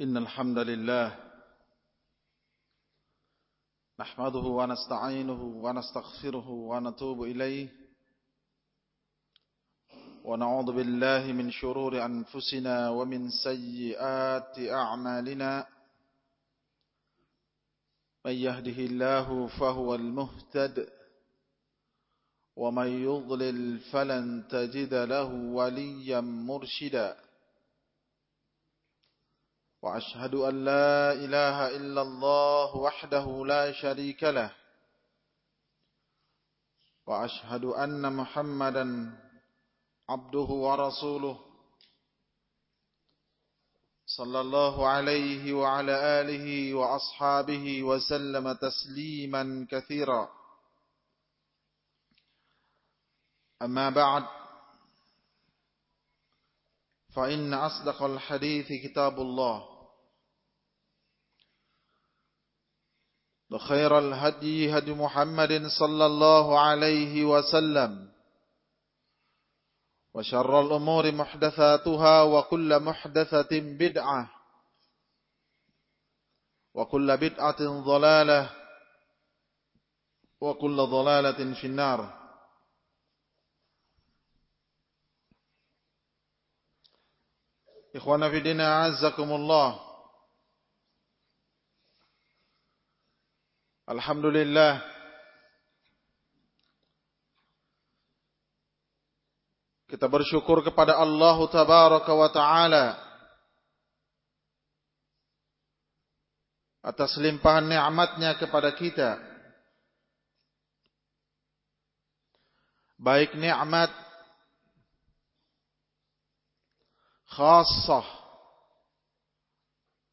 إن الحمد لله نحمده ونستعينه ونستغفره ونتوب إليه ونعوذ بالله من شرور أنفسنا ومن سيئات أعمالنا من يهده الله فهو المهتد ومن يضلل فلن تجد له وليا مرشدا وأشهد أن لا إله إلا الله وحده لا شريك له. وأشهد أن محمدا عبده ورسوله. صلى الله عليه وعلى آله وأصحابه وسلم تسليما كثيرا. أما بعد فإن أصدق الحديث كتاب الله. وخير الهدي هدي محمد صلى الله عليه وسلم وشر الأمور محدثاتها وكل محدثة بدعة وكل بدعة ضلالة وكل ضلالة في النار. إخوانا في دين أعزكم الله Alhamdulillah. Kita bersyukur kepada Allah Tabaraka wa Ta'ala Atas limpahan ni'matnya kepada kita. Baik ni'mat Khasah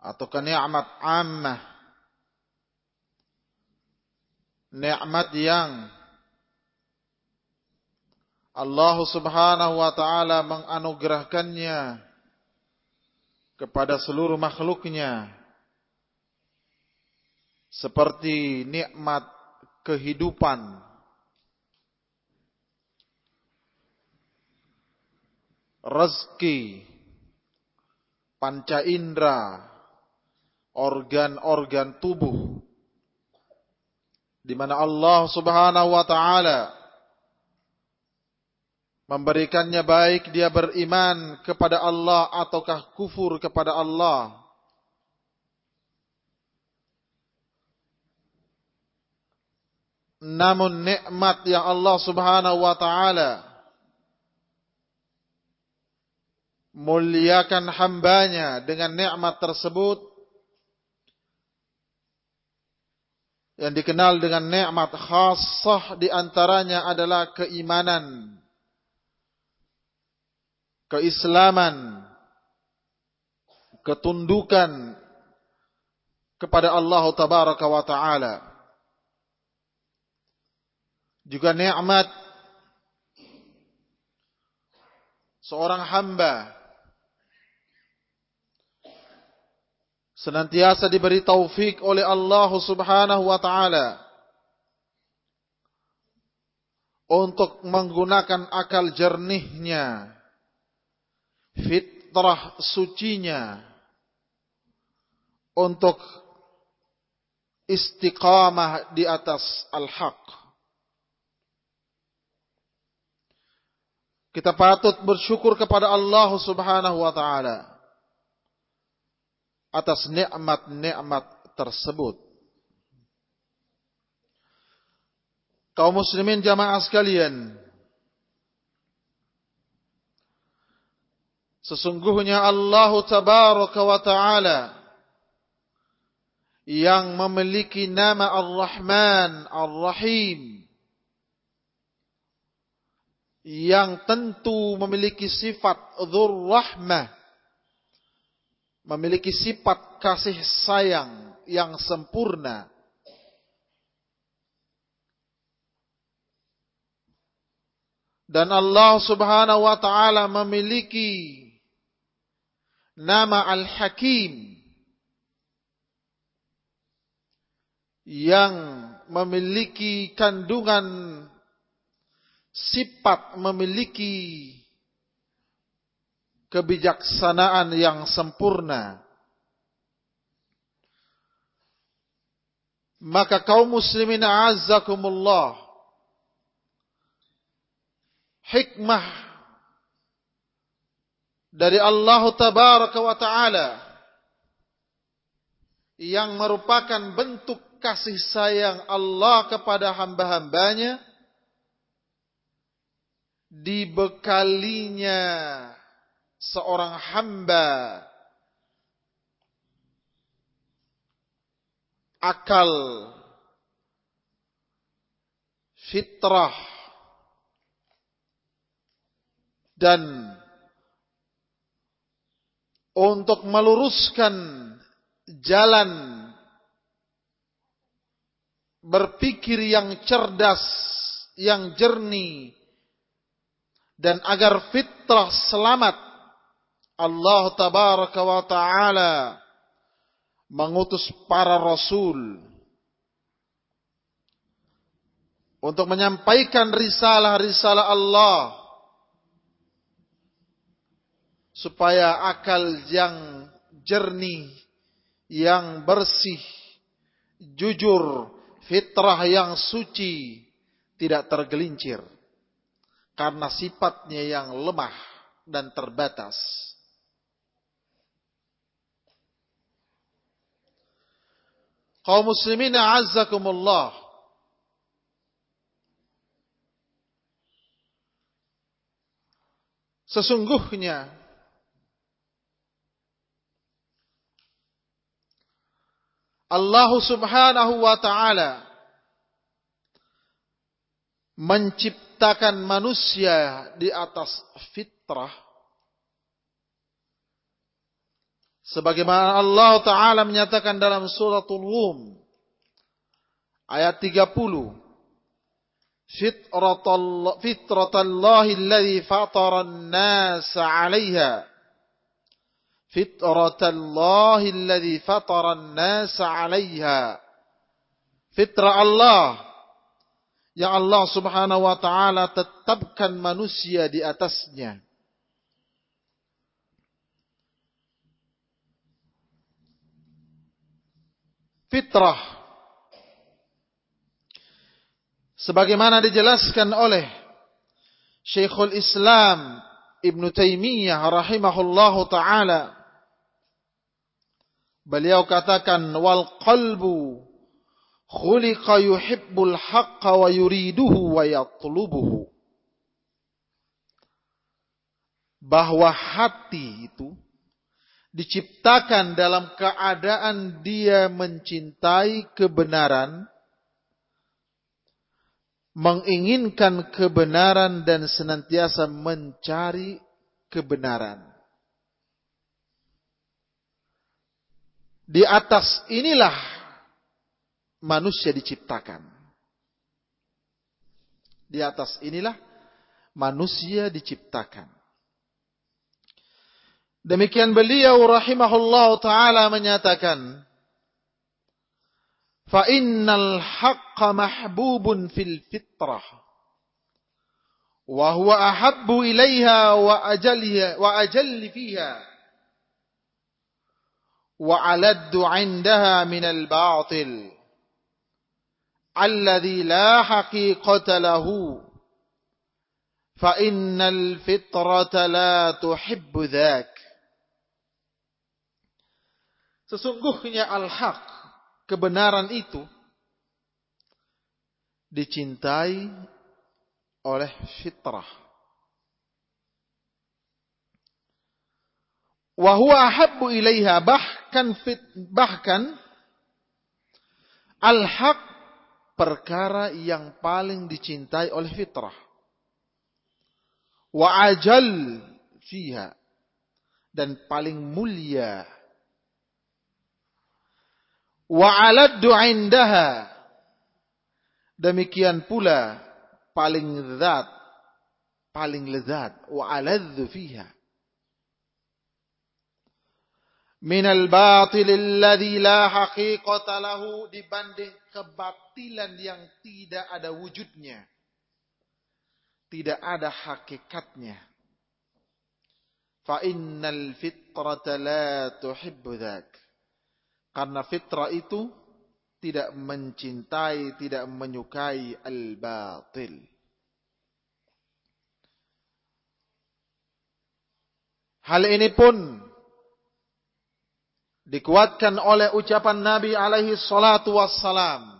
Atau ni'mat ammah nikmat yang Allah Subhanahu wa taala menganugerahkannya kepada seluruh makhluknya seperti nikmat kehidupan. Rezeki panca indera organ-organ tubuh di mana Allah Subhanahu wa taala memberikannya baik dia beriman kepada Allah ataukah kufur kepada Allah. Namun nikmat yang Allah Subhanahu wa taala muliakan hambanya dengan nikmat tersebut yang dikenal dengan nikmat khasah di antaranya adalah keimanan, keislaman, ketundukan kepada Allah tabaraka wa taala. Juga nikmat seorang hamba senantiasa diberi taufik oleh Allah Subhanahu wa taala untuk menggunakan akal jernihnya, fitrah sucinya untuk istiqamah di atas al-haq. Kita patut bersyukur kepada Allah Subhanahu wa taala atas nikmat-nikmat tersebut. Kaum muslimin jamaah sekalian, sesungguhnya Allah tabaraka wa taala yang memiliki nama Ar-Rahman Ar-Rahim yang tentu memiliki sifat dzur rahmah memiliki sifat kasih sayang yang sempurna. Dan Allah Subhanahu wa taala memiliki nama Al-Hakim yang memiliki kandungan sifat memiliki kebijaksanaan yang sempurna. Maka kaum muslimin azakumullah. Hikmah dari Allah tabaraka wa ta'ala. Yang merupakan bentuk kasih sayang Allah kepada hamba-hambanya. Dibekalinya. Dibekalinya. Seorang hamba akal fitrah dan untuk meluruskan jalan berpikir yang cerdas, yang jernih, dan agar fitrah selamat Allah tabaraka wa taala mengutus para rasul untuk menyampaikan risalah-risalah Allah supaya akal yang jernih, yang bersih, jujur, fitrah yang suci tidak tergelincir karena sifatnya yang lemah dan terbatas. Kaum muslimin azzakumullah. Sesungguhnya Allah subhanahu wa ta'ala menciptakan manusia di atas fitrah sebagaimana Allah taala menyatakan dalam suratul rum ayat 30 fitratallah fitratallahi alladhi fatara an-nas 'alayha fitratallahi alladhi fatara an-nas 'alayha fitrah Allah yang Allah Subhanahu wa taala tetapkan manusia di atasnya. Fitrah sebagaimana dijelaskan oleh Syekhul Islam Ibn Taimiyah rahimahullahu taala beliau katakan wal qalbu khuliqa yuhibbul haqqa wa yuriduhu wa yatlubuhu. Bahwa hati itu diciptakan dalam keadaan dia mencintai kebenaran, menginginkan kebenaran dan senantiasa mencari kebenaran. Di atas inilah manusia diciptakan. Di atas inilah manusia diciptakan. Demikian beliau rahimahullah taala menyatakan, "Fa innal haqqa mahbubun fil fitrah." Wa huwa ahabbu ilaiha wa ajaliha wa ajalli fiha. Wa aladdu 'indaha min al-batil. alladhi la haqiqata lahu fa innal fitrata la tuhibbu dhak Sesungguhnya al-haq, kebenaran itu dicintai oleh fitrah. Wa huwa ahabbu ilaiha bahkan fit, bahkan al-haq perkara yang paling dicintai oleh fitrah. Wa ajal fiha dan paling mulia. Wa aladdu indaha. Demikian pula paling lezat paling lezat. Wa aladdu fiha. Minal batil alladhi la haqiqata lahu dibanding kebatilan yang tidak ada wujudnya. Tidak ada hakikatnya. Fa innal fitrata la tuhibbu dhak karena fitrah itu tidak mencintai, tidak menyukai al-batil. Hal ini pun dikuatkan oleh ucapan Nabi alaihi salatu wassalam.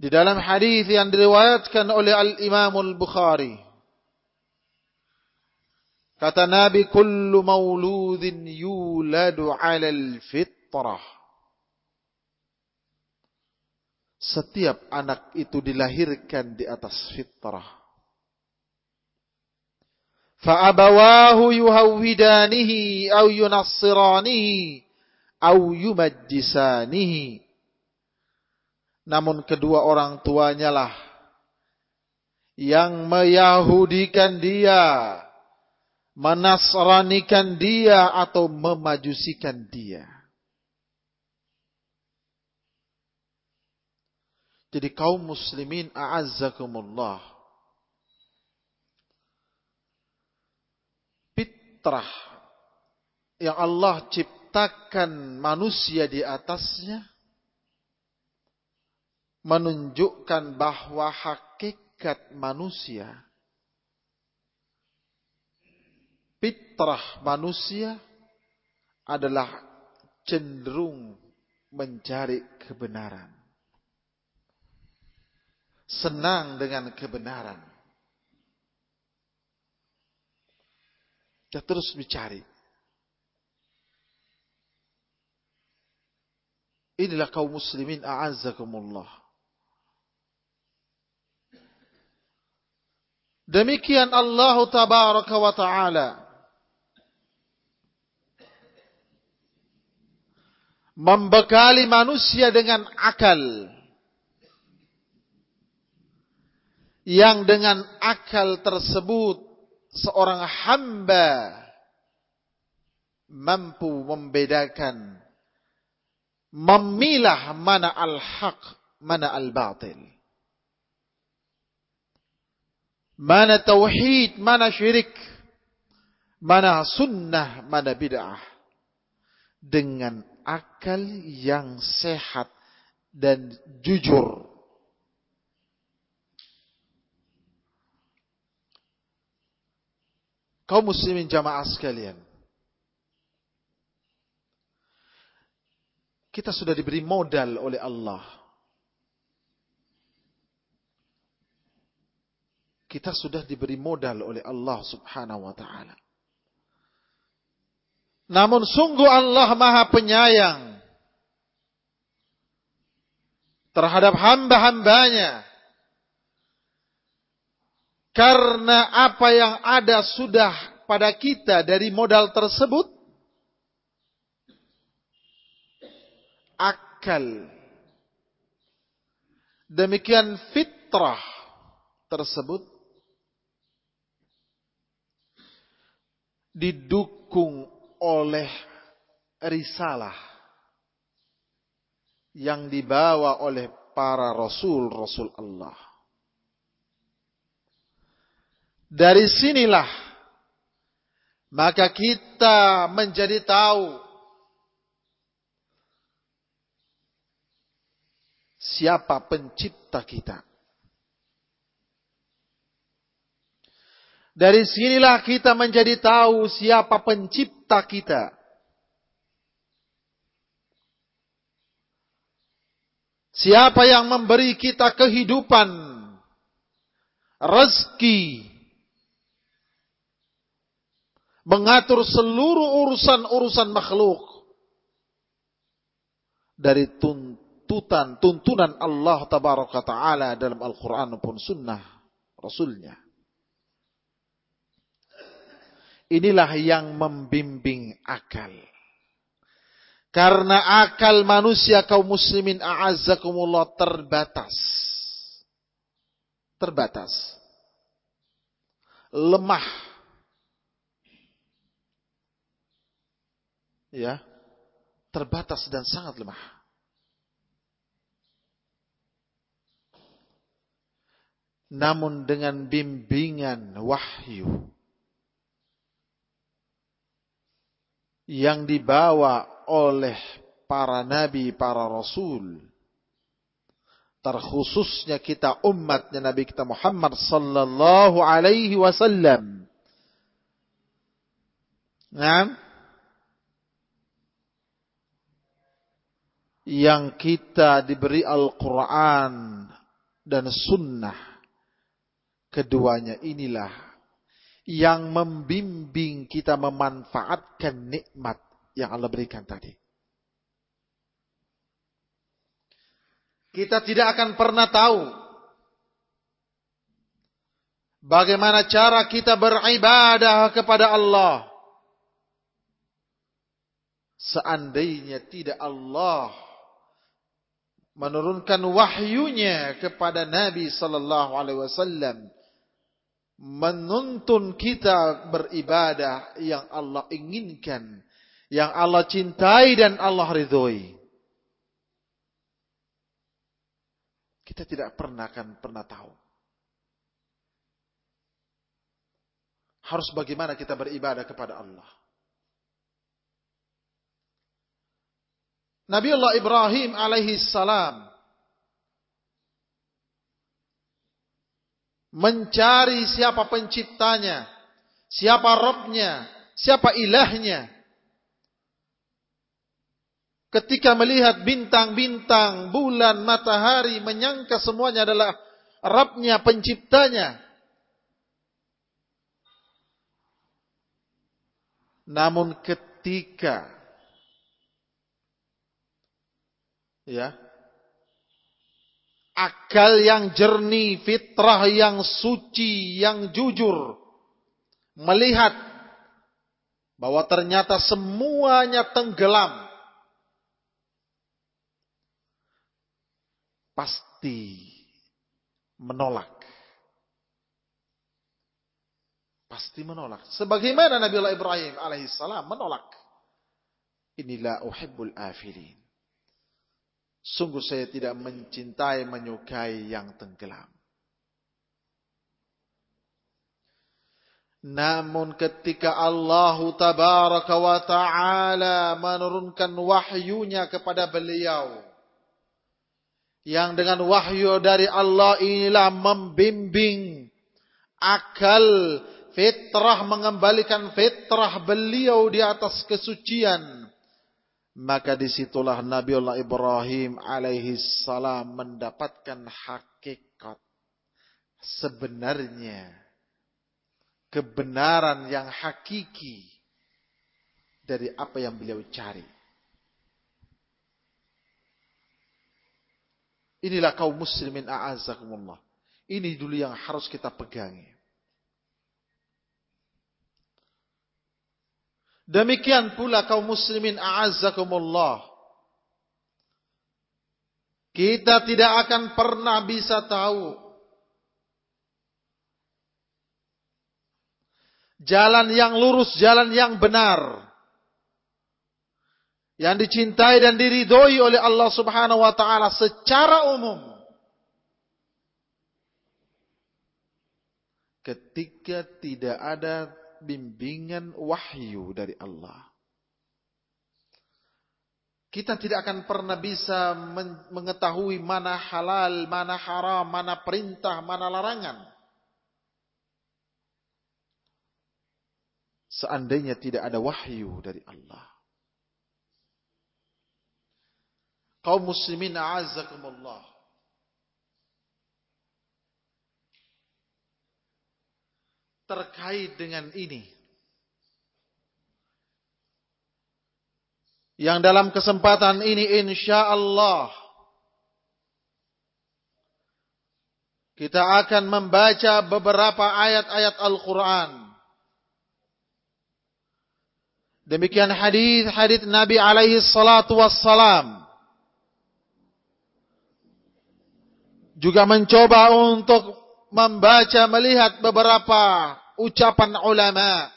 Di dalam hadis yang diriwayatkan oleh Al-Imam Al-Bukhari. Kata Nabi, kullu mauludin yuladu 'ala al-fitrah." Setiap anak itu dilahirkan di atas fitrah. Fa'abawahu yuhawwidanihi aw yunassiranihi aw yumajjisanihi. Namun kedua orang tuanya lah yang meyahudikan dia menasranikan dia atau memajusikan dia. Jadi kaum muslimin a'azzakumullah fitrah yang Allah ciptakan manusia di atasnya menunjukkan bahwa hakikat manusia fitrah manusia adalah cenderung mencari kebenaran senang dengan kebenaran Kita terus mencari. Inilah kaum muslimin a'azzakumullah. Demikian Allah tabaraka wa ta'ala membekali manusia dengan akal yang dengan akal tersebut seorang hamba mampu membedakan memilah mana al-haq, mana al-batil. Mana tauhid, mana syirik, mana sunnah, mana bid'ah. Dengan akal yang sehat dan jujur. kaum muslimin jamaah sekalian. Kita sudah diberi modal oleh Allah. Kita sudah diberi modal oleh Allah subhanahu wa ta'ala. Namun sungguh Allah maha penyayang. Terhadap hamba-hambanya. Karena apa yang ada sudah pada kita dari modal tersebut, akal. Demikian fitrah tersebut didukung oleh risalah yang dibawa oleh para rasul-rasul Allah. Dari sinilah maka kita menjadi tahu siapa pencipta kita. Dari sinilah kita menjadi tahu siapa pencipta kita. Siapa yang memberi kita kehidupan, rezeki, mengatur seluruh urusan-urusan makhluk dari tuntutan tuntunan Allah tabaraka taala dalam Al-Qur'an maupun sunnah rasulnya inilah yang membimbing akal. Karena akal manusia kaum muslimin a'azzakumullah terbatas. Terbatas. Lemah. Ya. Terbatas dan sangat lemah. Namun dengan bimbingan wahyu yang dibawa oleh para nabi, para rasul. Terkhususnya kita umatnya Nabi kita Muhammad sallallahu alaihi wasallam. Nah, yang kita diberi Al-Quran dan Sunnah. Keduanya inilah yang membimbing kita memanfaatkan nikmat yang Allah berikan tadi. Kita tidak akan pernah tahu bagaimana cara kita beribadah kepada Allah seandainya tidak Allah menurunkan wahyunya kepada Nabi sallallahu alaihi wasallam menuntun kita beribadah yang Allah inginkan, yang Allah cintai dan Allah ridhoi. Kita tidak pernah akan pernah tahu. Harus bagaimana kita beribadah kepada Allah. Nabi Allah Ibrahim alaihi salam mencari siapa penciptanya, siapa Robnya, siapa ilahnya. Ketika melihat bintang-bintang, bulan, matahari, menyangka semuanya adalah Rabbnya, penciptanya. Namun ketika ya akal yang jernih, fitrah yang suci, yang jujur melihat bahwa ternyata semuanya tenggelam. Pasti menolak. Pasti menolak. Sebagaimana Nabi Allah Ibrahim alaihissalam menolak. Inilah uhibbul afilin. Sungguh saya tidak mencintai, menyukai yang tenggelam. Namun ketika Allah tabaraka wa ta'ala menurunkan wahyunya kepada beliau. Yang dengan wahyu dari Allah inilah membimbing akal fitrah mengembalikan fitrah beliau di atas kesucian maka di situlah Nabi Allah Ibrahim alaihi salam mendapatkan hakikat sebenarnya kebenaran yang hakiki dari apa yang beliau cari. Inilah kaum muslimin a'azakumullah. Ini dulu yang harus kita pegangi. Demikian pula kaum muslimin a'azzakumullah. Kita tidak akan pernah bisa tahu jalan yang lurus, jalan yang benar. Yang dicintai dan diridhoi oleh Allah Subhanahu wa taala secara umum. Ketika tidak ada bimbingan wahyu dari Allah. Kita tidak akan pernah bisa mengetahui mana halal, mana haram, mana perintah, mana larangan. Seandainya tidak ada wahyu dari Allah. Kaum muslimin a'azzakumullah. Terkait dengan ini. Yang dalam kesempatan ini insya Allah kita akan membaca beberapa ayat-ayat Al-Quran. Demikian hadis-hadis Nabi alaihi salatu wassalam. Juga mencoba untuk membaca melihat beberapa ucapan ulama.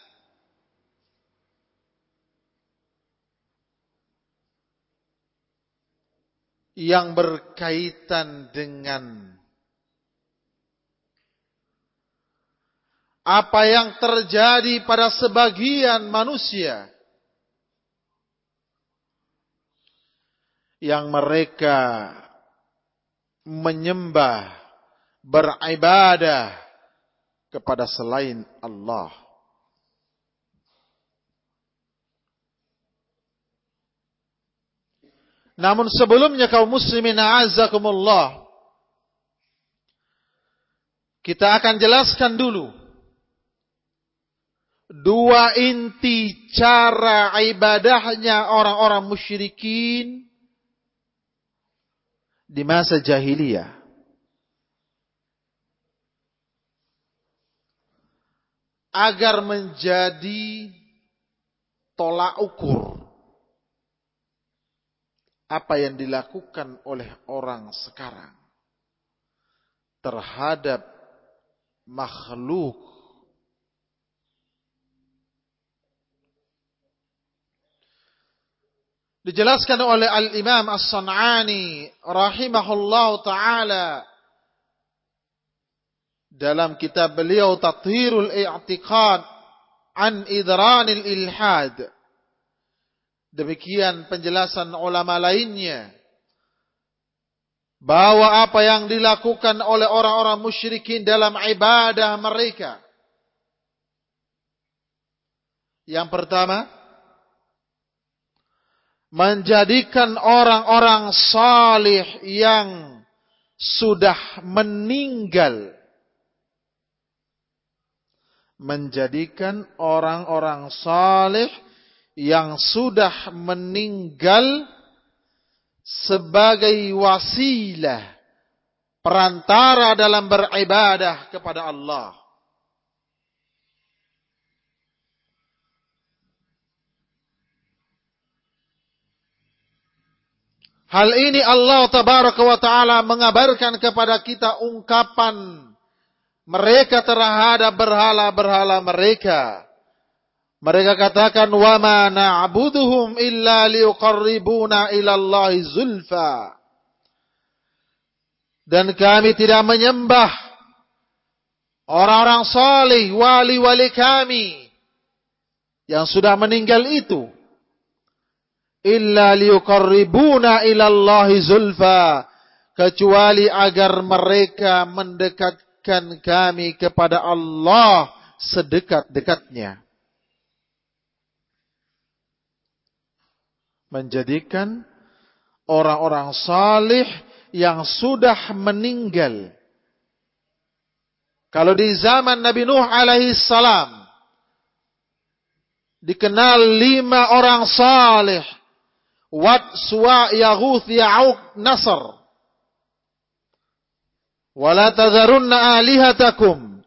Yang berkaitan dengan apa yang terjadi pada sebagian manusia. Yang mereka menyembah, beribadah kepada selain Allah. Namun sebelumnya kaum muslimin a'azzakumullah kita akan jelaskan dulu dua inti cara ibadahnya orang-orang musyrikin di masa jahiliyah. Agar menjadi tolak ukur. Apa yang dilakukan oleh orang sekarang terhadap makhluk dijelaskan oleh Al-Imam As-San'ani rahimahullah taala dalam kitab beliau Tathirul I'tiqad an Idranil Ilhad. Demikian penjelasan ulama lainnya. Bahwa apa yang dilakukan oleh orang-orang musyrikin dalam ibadah mereka. Yang pertama menjadikan orang-orang salih yang sudah meninggal menjadikan orang-orang salih yang sudah meninggal sebagai wasilah perantara dalam beribadah kepada Allah. Hal ini Allah tabaraka wa ta'ala mengabarkan kepada kita ungkapan mereka terhadap berhala-berhala mereka. Mereka katakan wa ma na'buduhum illa liqarribuna ila Allah zulfa. Dan kami tidak menyembah orang-orang saleh, wali-wali kami yang sudah meninggal itu illa liuqarribuna ilallahi zulfa kecuali agar mereka mendekatkan kami kepada Allah sedekat-dekatnya. Menjadikan orang-orang salih yang sudah meninggal. Kalau di zaman Nabi Nuh alaihi salam dikenal lima orang salih. Wad, Suwa, Yaghuth, Ya'uq, Nasr. Wala tadharunna alihatakum.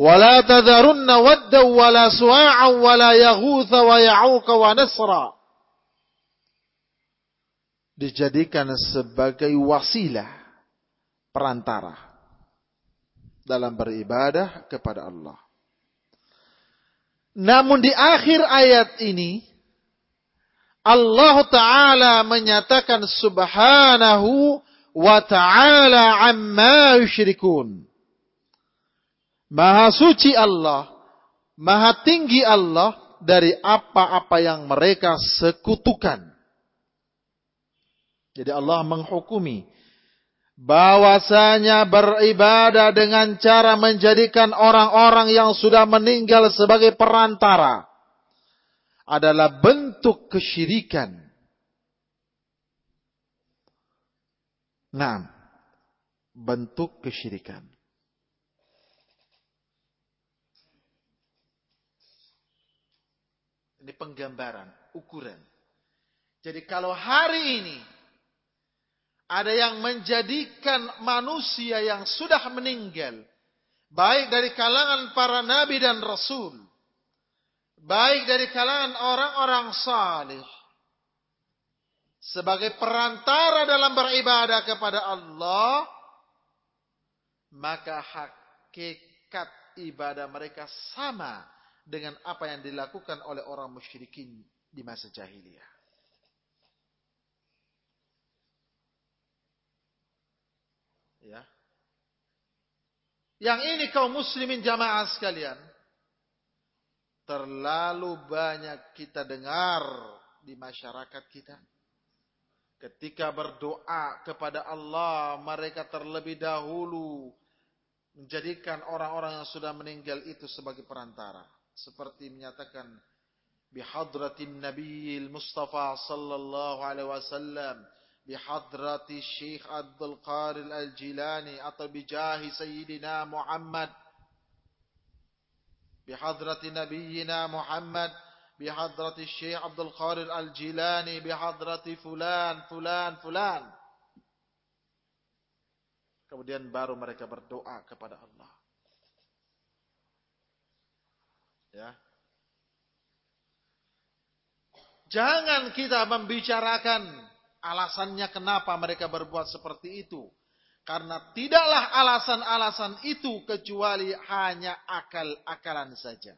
Wala tadharunna wadda wala suwa'a wala yaghuth wa ya'uq wa nasra. Dijadikan sebagai wasilah perantara dalam beribadah kepada Allah. Namun di akhir ayat ini Allah Ta'ala menyatakan subhanahu wa ta'ala amma yushrikun. Maha suci Allah, maha tinggi Allah dari apa-apa yang mereka sekutukan. Jadi Allah menghukumi bahwasanya beribadah dengan cara menjadikan orang-orang yang sudah meninggal sebagai perantara adalah bentuk kesyirikan. Nah, bentuk kesyirikan. Ini penggambaran, ukuran. Jadi kalau hari ini ada yang menjadikan manusia yang sudah meninggal, baik dari kalangan para nabi dan rasul, baik dari kalangan orang-orang salih sebagai perantara dalam beribadah kepada Allah maka hakikat ibadah mereka sama dengan apa yang dilakukan oleh orang musyrikin di masa jahiliyah. Ya. Yang ini kaum muslimin jamaah sekalian terlalu banyak kita dengar di masyarakat kita. Ketika berdoa kepada Allah mereka terlebih dahulu menjadikan orang-orang yang sudah meninggal itu sebagai perantara. Seperti menyatakan bihadratin nabiyil mustafa sallallahu alaihi wasallam bihadrati syekh Abdul Qadir al-Jilani atau bijahi sayyidina Muhammad bihadrati nabiyina Muhammad bihadrati syekh Abdul Qadir al-Jilani bihadrati fulan fulan fulan kemudian baru mereka berdoa kepada Allah Ya. Jangan kita membicarakan alasannya kenapa mereka berbuat seperti itu. Karena tidaklah alasan-alasan itu kecuali hanya akal-akalan saja.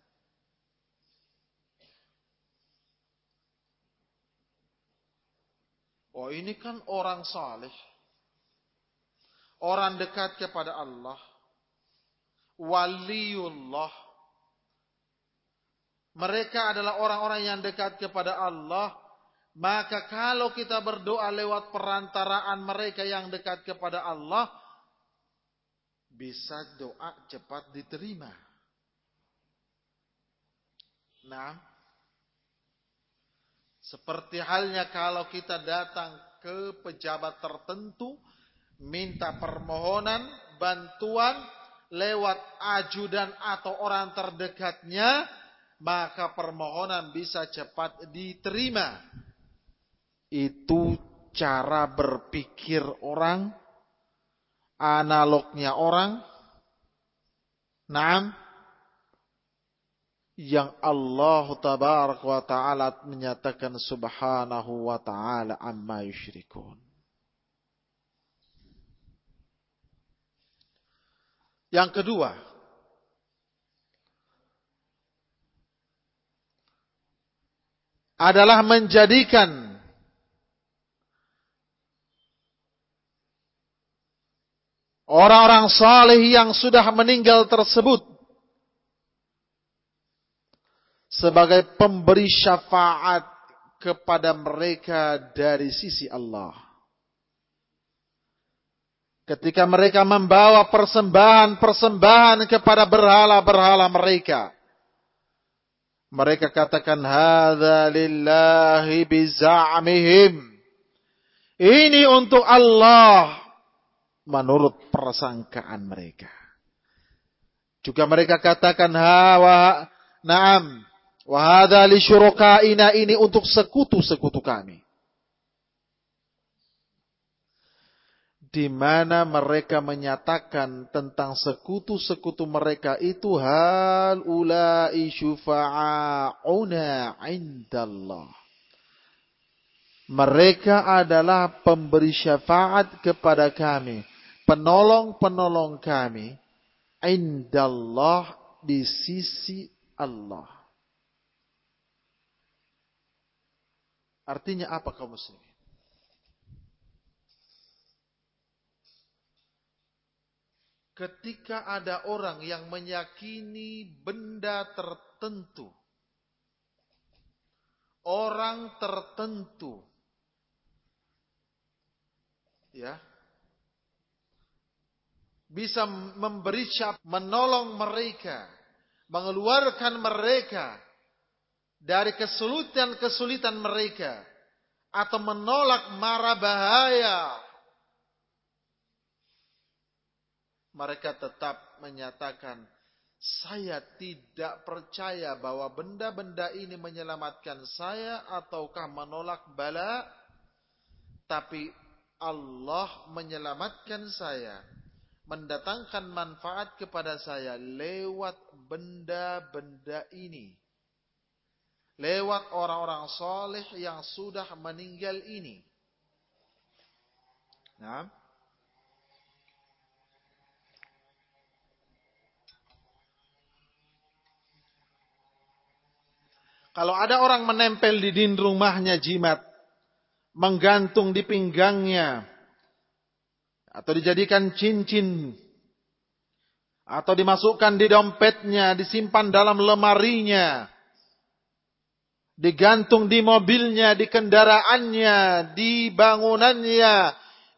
Oh ini kan orang saleh. Orang dekat kepada Allah. Waliullah mereka adalah orang-orang yang dekat kepada Allah, maka kalau kita berdoa lewat perantaraan mereka yang dekat kepada Allah, bisa doa cepat diterima. Nah, seperti halnya kalau kita datang ke pejabat tertentu, minta permohonan, bantuan lewat ajudan atau orang terdekatnya, maka permohonan bisa cepat diterima. Itu cara berpikir orang, analognya orang. Naam. Yang Allah tabarak wa ta'ala menyatakan subhanahu wa ta'ala amma yushrikun. Yang kedua, adalah menjadikan orang-orang saleh yang sudah meninggal tersebut sebagai pemberi syafaat kepada mereka dari sisi Allah. Ketika mereka membawa persembahan-persembahan kepada berhala-berhala mereka. Mereka katakan hadza lillahi bizamihim. Ini untuk Allah menurut persangkaan mereka. Juga mereka katakan hawa na'am wa hadza li syurakaina ini untuk sekutu-sekutu kami. di mana mereka menyatakan tentang sekutu-sekutu mereka itu hal ulai syufa'auna indallah. Mereka adalah pemberi syafaat kepada kami, penolong-penolong kami indallah di sisi Allah. Artinya apa kaum muslimin? ketika ada orang yang meyakini benda tertentu, orang tertentu, ya, bisa memberi syaf, menolong mereka, mengeluarkan mereka dari kesulitan-kesulitan mereka, atau menolak mara bahaya mereka tetap menyatakan, saya tidak percaya bahwa benda-benda ini menyelamatkan saya ataukah menolak bala, tapi Allah menyelamatkan saya, mendatangkan manfaat kepada saya lewat benda-benda ini. Lewat orang-orang soleh yang sudah meninggal ini. Nah, Kalau ada orang menempel di dinding rumahnya jimat, menggantung di pinggangnya, atau dijadikan cincin, atau dimasukkan di dompetnya, disimpan dalam lemarinya, digantung di mobilnya, di kendaraannya, di bangunannya,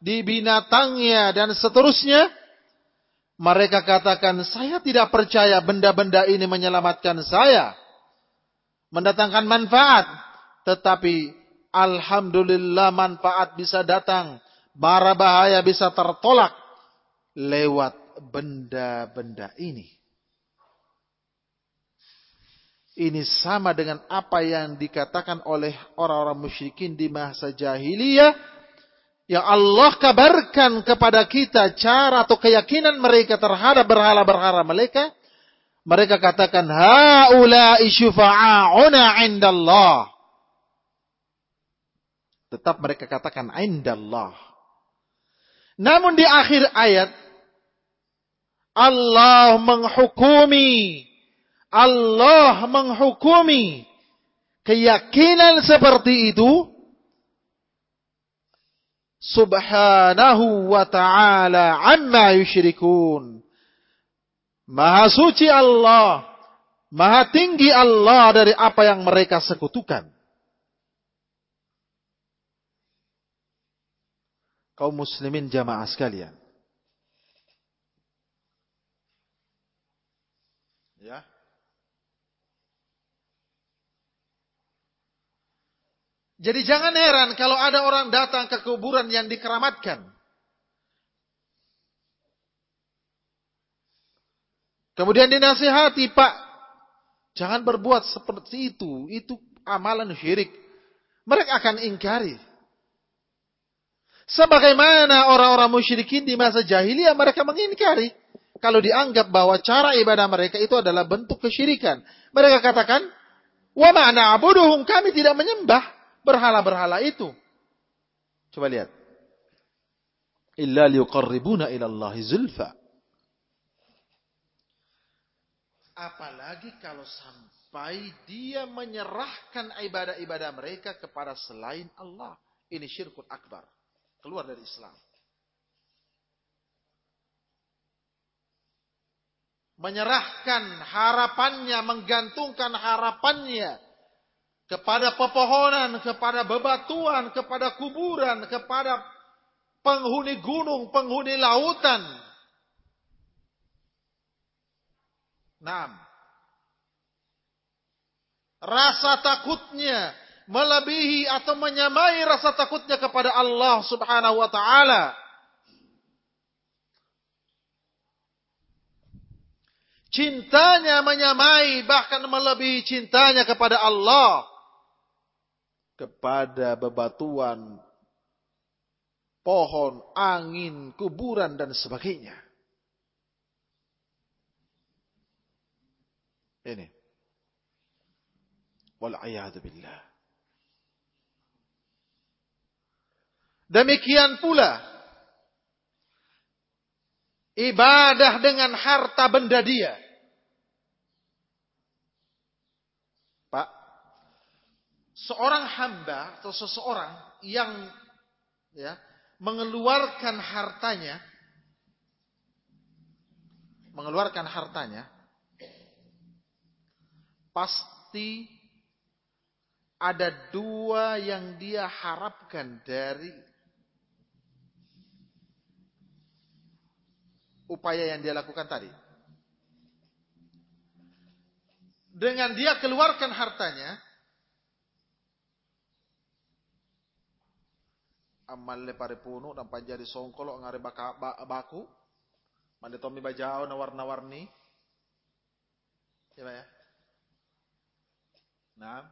di binatangnya, dan seterusnya, mereka katakan, saya tidak percaya benda-benda ini menyelamatkan saya. Mendatangkan manfaat. Tetapi, Alhamdulillah manfaat bisa datang. Bara bahaya bisa tertolak. Lewat benda-benda ini. Ini sama dengan apa yang dikatakan oleh orang-orang musyrikin di masa jahiliyah. Yang Allah kabarkan kepada kita cara atau keyakinan mereka terhadap berhala-berhala mereka. Mereka katakan, Ha'ula'i syufa'a'una indallah. Tetap mereka katakan indallah. Namun di akhir ayat, Allah menghukumi Allah menghukumi keyakinan seperti itu subhanahu wa ta'ala amma yusyrikun maha suci Allah maha tinggi Allah dari apa yang mereka sekutukan. Kaum muslimin jamaah sekalian ya Jadi jangan heran kalau ada orang datang ke kuburan yang dikeramatkan. Kemudian dinasihati, Pak, jangan berbuat seperti itu. Itu amalan syirik. Mereka akan ingkari. Sebagaimana orang-orang musyrikin di masa jahiliyah mereka mengingkari. Kalau dianggap bahwa cara ibadah mereka itu adalah bentuk kesyirikan. Mereka katakan, Wa ma'na abuduhum, kami tidak menyembah berhala-berhala itu. Coba lihat. Illa liuqarribuna ila Allahi zulfa. Apalagi kalau sampai dia menyerahkan ibadah-ibadah mereka kepada selain Allah. Ini syirkun akbar. Keluar dari Islam. Menyerahkan harapannya, menggantungkan harapannya kepada pepohonan, kepada bebatuan, kepada kuburan, kepada penghuni gunung, penghuni lautan. Nah, rasa takutnya melebihi atau menyamai rasa takutnya kepada Allah Subhanahu wa taala. Cintanya menyamai bahkan melebihi cintanya kepada Allah kepada bebatuan, pohon, angin, kuburan dan sebagainya. Ini. Wal'ayadu billah. Demikian pula ibadah dengan harta benda dia. Seorang hamba atau seseorang yang ya mengeluarkan hartanya mengeluarkan hartanya pasti ada dua yang dia harapkan dari upaya yang dia lakukan tadi. Dengan dia keluarkan hartanya, amalle paripuno dan panjari songkolo ngare baku. Mande tomi bajao na warna-warni. Ya ya? Nah.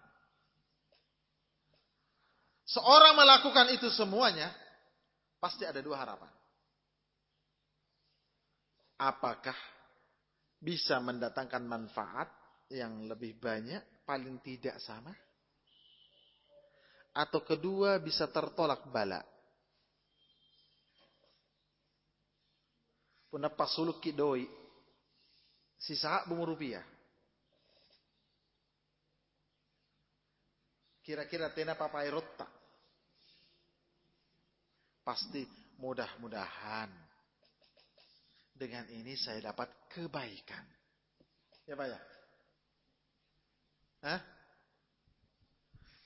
Seorang melakukan itu semuanya pasti ada dua harapan. Apakah bisa mendatangkan manfaat yang lebih banyak paling tidak sama? Atau kedua bisa tertolak bala. Puna pasuluk kidoi. Sisa bunga rupiah. Kira-kira tena papai rotta. Pasti mudah-mudahan. Dengan ini saya dapat kebaikan. Ya Pak ya? Hah?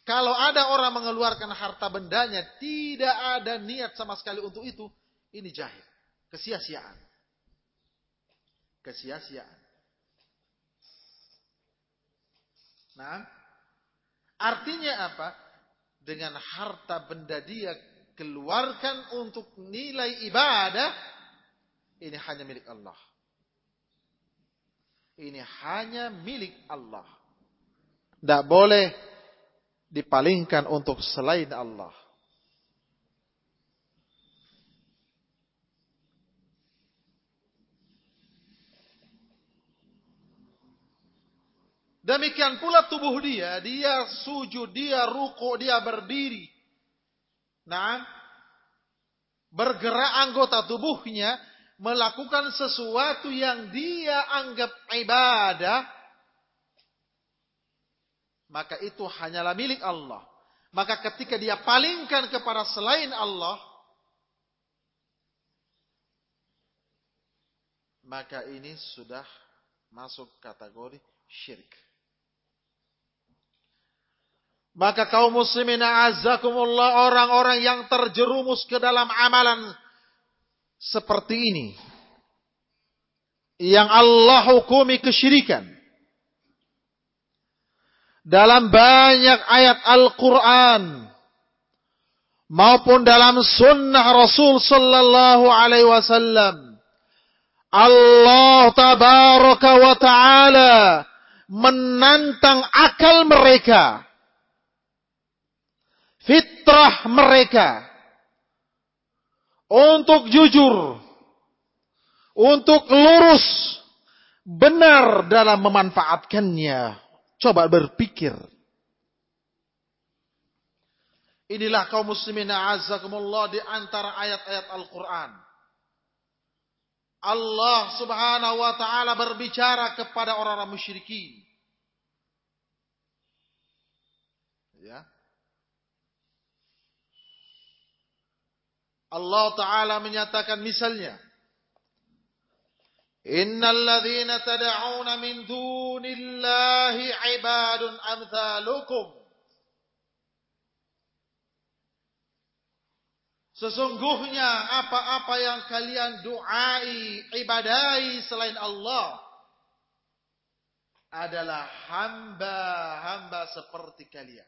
Kalau ada orang mengeluarkan harta bendanya, tidak ada niat sama sekali untuk itu, ini jahil. Kesia-siaan. Kesia-siaan. Nah, artinya apa? Dengan harta benda dia keluarkan untuk nilai ibadah, ini hanya milik Allah. Ini hanya milik Allah. Tidak boleh dipalingkan untuk selain Allah. Demikian pula tubuh dia, dia sujud, dia ruku, dia berdiri. Nah, bergerak anggota tubuhnya melakukan sesuatu yang dia anggap ibadah, maka itu hanyalah milik Allah. Maka ketika dia palingkan kepada selain Allah, maka ini sudah masuk kategori syirik. Maka kaum muslimin azakumullah orang-orang yang terjerumus ke dalam amalan seperti ini. Yang Allah hukumi kesyirikan dalam banyak ayat Al-Quran maupun dalam sunnah Rasul sallallahu alaihi wasallam Allah tabaraka wa taala menantang akal mereka fitrah mereka untuk jujur untuk lurus benar dalam memanfaatkannya Coba berpikir. Inilah kaum muslimin azakumullah di antara ayat-ayat Al-Quran. Allah subhanahu wa ta'ala berbicara kepada orang-orang musyrikin. Allah Ta'ala menyatakan misalnya. Innal ladzina tad'una min dunillahi ibadun amthalukum. Sesungguhnya apa-apa yang kalian doai, ibadai selain Allah adalah hamba-hamba seperti kalian.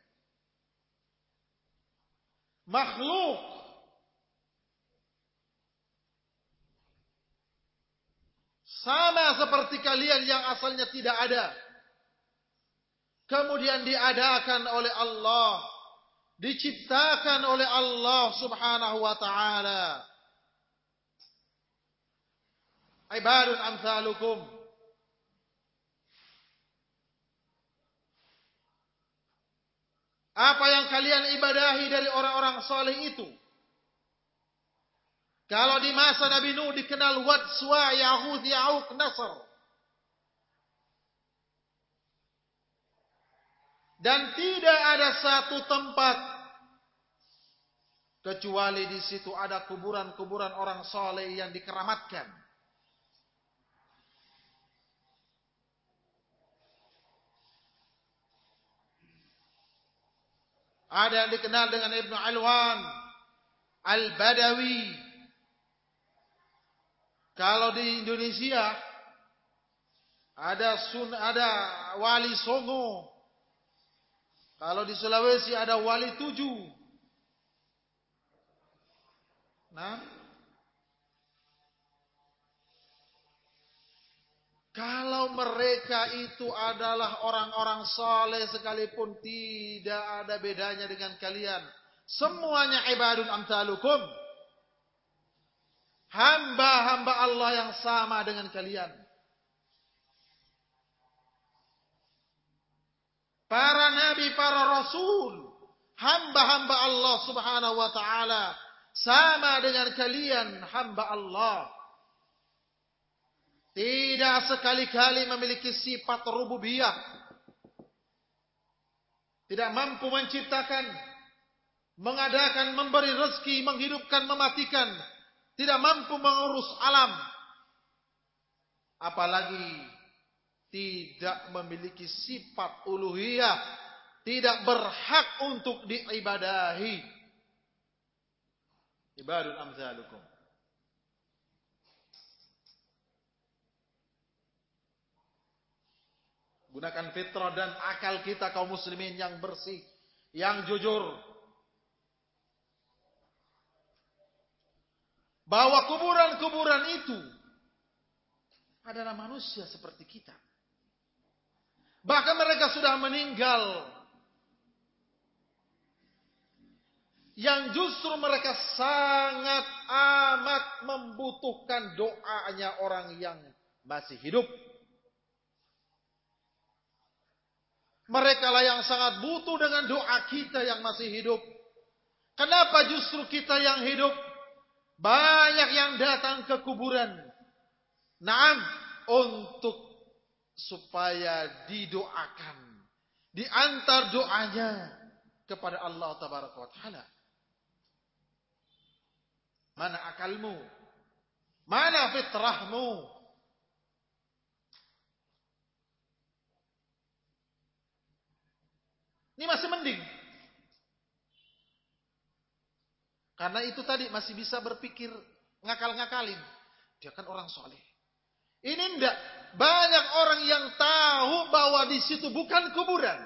Makhluk Sama seperti kalian yang asalnya tidak ada. Kemudian diadakan oleh Allah. Diciptakan oleh Allah subhanahu wa ta'ala. Ibadun amthalukum. Apa yang kalian ibadahi dari orang-orang soleh itu? Kalau di masa Nabi Nuh dikenal Wad, Suwa, Yahud, Ya'uq, Nasr. Dan tidak ada satu tempat kecuali di situ ada kuburan-kuburan orang soleh yang dikeramatkan. Ada yang dikenal dengan Ibnu Alwan, Al-Badawi, kalau di Indonesia ada sun ada wali songo. Kalau di Sulawesi ada wali tujuh. Nah, kalau mereka itu adalah orang-orang soleh sekalipun tidak ada bedanya dengan kalian. Semuanya ibadun amtalukum hamba-hamba Allah yang sama dengan kalian. Para nabi, para rasul, hamba-hamba Allah Subhanahu wa taala sama dengan kalian hamba Allah. Tidak sekali-kali memiliki sifat rububiyah. Tidak mampu menciptakan, mengadakan, memberi rezeki, menghidupkan, mematikan, tidak mampu mengurus alam, apalagi tidak memiliki sifat uluhiyah, tidak berhak untuk diibadahi. Ibadun amzalukum. Gunakan fitrah dan akal kita kaum muslimin yang bersih, yang jujur. Bahwa kuburan-kuburan itu adalah manusia seperti kita. Bahkan mereka sudah meninggal. Yang justru mereka sangat amat membutuhkan doanya orang yang masih hidup. Mereka lah yang sangat butuh dengan doa kita yang masih hidup. Kenapa justru kita yang hidup banyak yang datang ke kuburan? Naam, untuk supaya didoakan. Diantar doanya kepada Allah Tabaraka wa Ta'ala. Mana akalmu? Mana fitrahmu? Ini masih mending. Karena itu tadi masih bisa berpikir ngakal-ngakalin. Dia kan orang soleh. Ini enggak. Banyak orang yang tahu bahwa di situ bukan kuburan.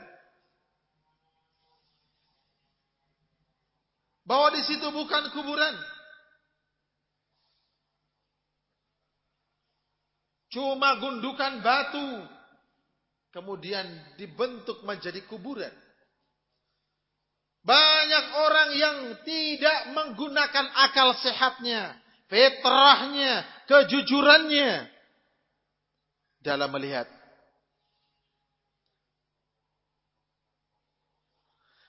Bahwa di situ bukan kuburan. Cuma gundukan batu. Kemudian dibentuk menjadi kuburan. Banyak orang yang tidak menggunakan akal sehatnya, fitrahnya, kejujurannya dalam melihat.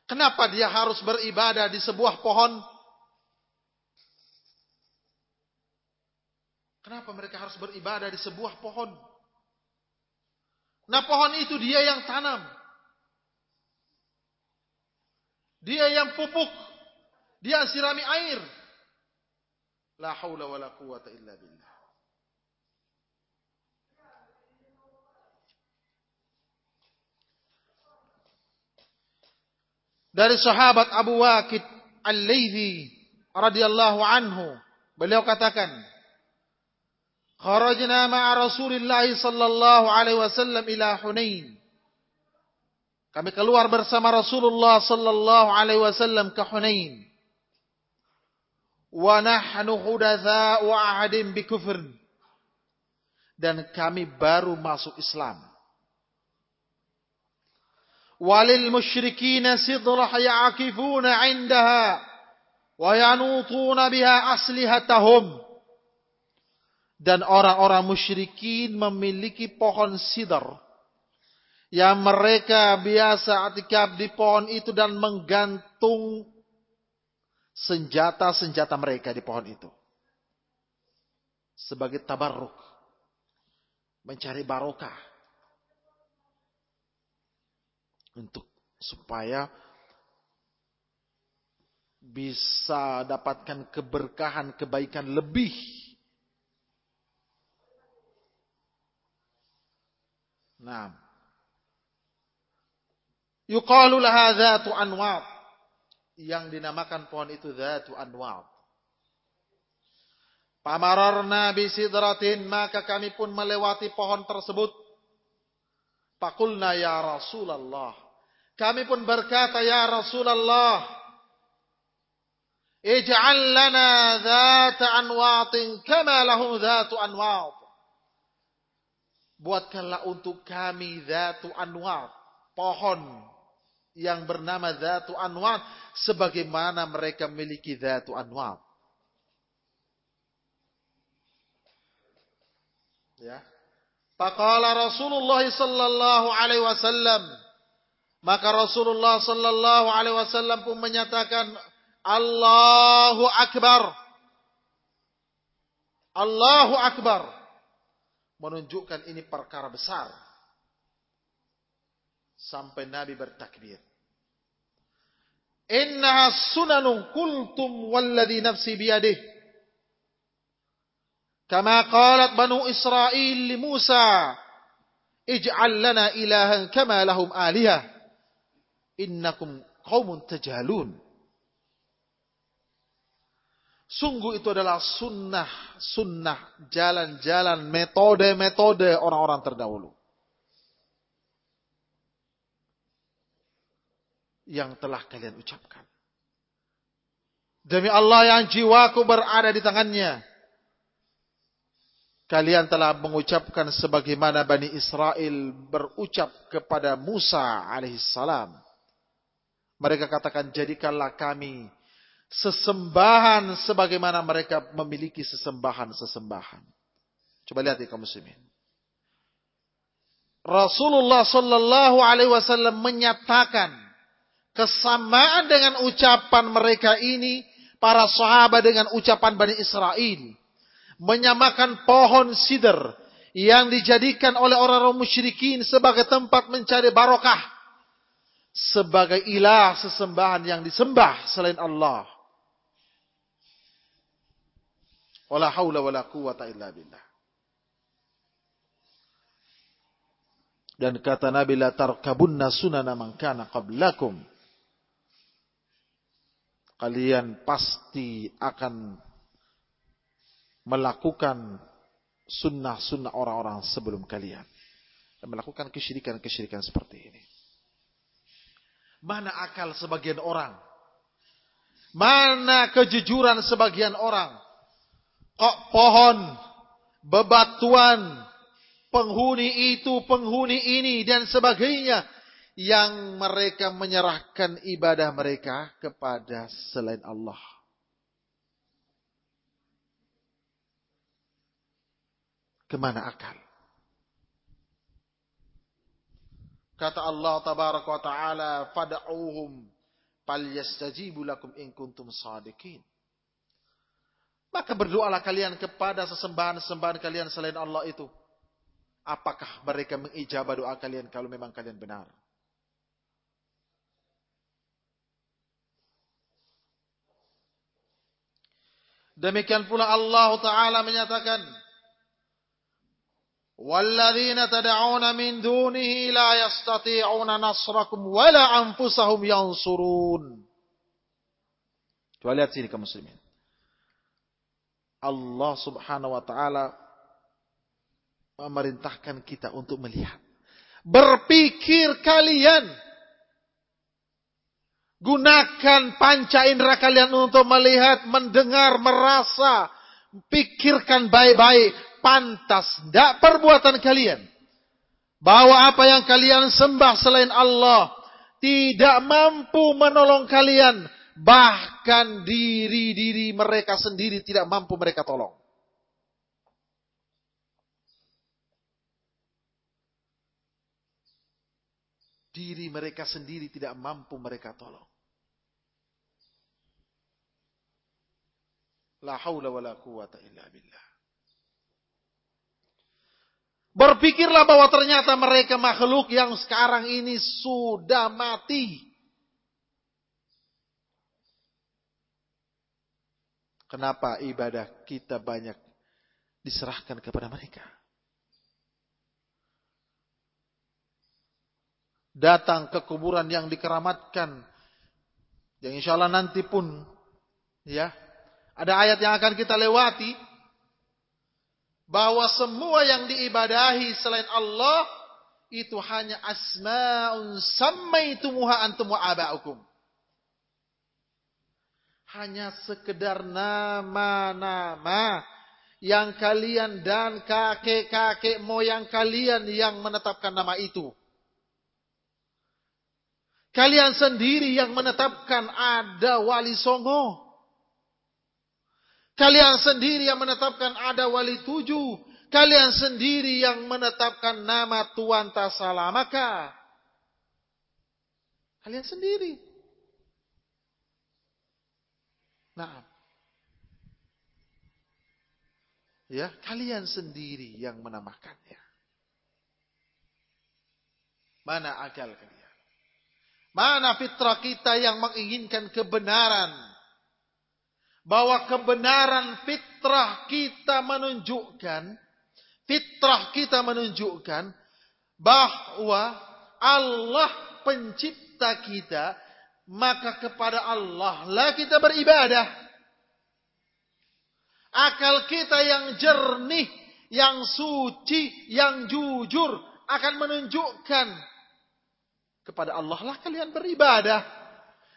Kenapa dia harus beribadah di sebuah pohon? Kenapa mereka harus beribadah di sebuah pohon? Nah pohon itu dia yang tanam. Dia yang pupuk. Dia sirami air. La haula wa la quwata illa billah. Dari sahabat Abu Waqid Al-Laythi radhiyallahu anhu, beliau katakan, "Kharajna ma'a Rasulillah sallallahu alaihi wasallam ila Hunain." Kami keluar bersama Rasulullah sallallahu alaihi wasallam ke Hunain. Wa nahnu hudatsa'u ahadin bi kufr. Dan kami baru masuk Islam. Walil musyrikin sidrah ya'kifuna 'indaha wa yanutuna biha aslihatahum. Dan orang-orang musyrikin memiliki pohon sidar yang mereka biasa atikab di pohon itu dan menggantung senjata-senjata mereka di pohon itu. Sebagai tabarruk. Mencari barokah. Untuk supaya bisa dapatkan keberkahan, kebaikan lebih. Nah, Yuqalu laha anwat. Yang dinamakan pohon itu dhatu anwat. Pamararna bisidratin maka kami pun melewati pohon tersebut. Pakulna ya Rasulullah. Kami pun berkata ya Rasulullah. Ij'al lana dhata anwatin kama lahum dhatu anwat. Buatkanlah untuk kami dhatu anwat. Pohon yang bernama Zatu Anwar sebagaimana mereka memiliki Zatu Anwar. Ya. Faqala Rasulullah sallallahu alaihi wasallam maka Rasulullah sallallahu alaihi wasallam pun menyatakan Allahu akbar. Allahu akbar. Menunjukkan ini perkara besar sampai Nabi bertakbir. Innaha sunanun kultum walladhi nafsi biyadih. Kama qalat Banu Israel li Musa, ij'al lana ilahan kama lahum alihah. Innakum qaumun tajhalun. Sungguh itu adalah sunnah, sunnah, jalan-jalan, metode-metode orang-orang terdahulu. Yang telah kalian ucapkan. Demi Allah yang jiwaku berada di tangannya. Kalian telah mengucapkan sebagaimana Bani Israel berucap kepada Musa alaihissalam. Mereka katakan, jadikanlah kami sesembahan sebagaimana mereka memiliki sesembahan-sesembahan. Coba lihat ya kaum muslimin. Rasulullah sallallahu alaihi wasallam menyatakan kesamaan dengan ucapan mereka ini para sahabat dengan ucapan Bani Israel menyamakan pohon sidr yang dijadikan oleh orang-orang musyrikin sebagai tempat mencari barokah sebagai ilah sesembahan yang disembah selain Allah Wala haula wala quwata illa billah. Dan kata Nabi la tarkabunna sunana man kana qablakum. Kalian pasti akan melakukan sunnah-sunnah orang-orang sebelum kalian. Dan melakukan kesyirikan-kesyirikan seperti ini. Mana akal sebagian orang? Mana kejujuran sebagian orang? kok pohon, bebatuan, penghuni itu, penghuni ini, dan sebagainya. Yang mereka menyerahkan ibadah mereka kepada selain Allah. Ke mana akal? Kata Allah tabaraka wa ta'ala, Fada'uhum fal yastajibu lakum in kuntum sadiqin. Maka berdoalah kalian kepada sesembahan-sesembahan kalian selain Allah itu. Apakah mereka mengijabah doa kalian kalau memang kalian benar? Demikian pula Allah Ta'ala menyatakan, وَالَّذِينَ تَدَعُونَ مِن دُونِهِ لَا يَسْتَطِيعُونَ نَصْرَكُمْ وَلَا أَنفُسَهُمْ يَنْصُرُونَ Coba lihat sini kaum muslimin. Allah subhanahu wa ta'ala memerintahkan kita untuk melihat. Berpikir kalian. Gunakan panca indera kalian untuk melihat, mendengar, merasa. Pikirkan baik-baik. Pantas. Tidak perbuatan kalian. Bahwa apa yang kalian sembah selain Allah. Tidak mampu menolong kalian Bahkan diri-diri mereka sendiri tidak mampu mereka tolong. Diri mereka sendiri tidak mampu mereka tolong. La haula wa la quwata illa billah. Berpikirlah bahwa ternyata mereka makhluk yang sekarang ini sudah mati. Kenapa ibadah kita banyak diserahkan kepada mereka? Datang ke kuburan yang dikeramatkan. Yang insya Allah nanti pun ya ada ayat yang akan kita lewati bahwa semua yang diibadahi selain Allah itu hanya asmaun sammaitumuha antum wa aba'ukum hanya sekedar nama-nama yang kalian dan kakek-kakek moyang kalian yang menetapkan nama itu. Kalian sendiri yang menetapkan ada wali songo. Kalian sendiri yang menetapkan ada wali tujuh. Kalian sendiri yang menetapkan nama Tuan Tasalamaka. Kalian sendiri. Nah, ya kalian sendiri yang menamakannya. Mana akal kalian? Mana fitrah kita yang menginginkan kebenaran? Bahwa kebenaran fitrah kita menunjukkan, fitrah kita menunjukkan bahwa Allah pencipta kita, maka kepada Allah lah kita beribadah. Akal kita yang jernih, yang suci, yang jujur akan menunjukkan kepada Allah lah kalian beribadah.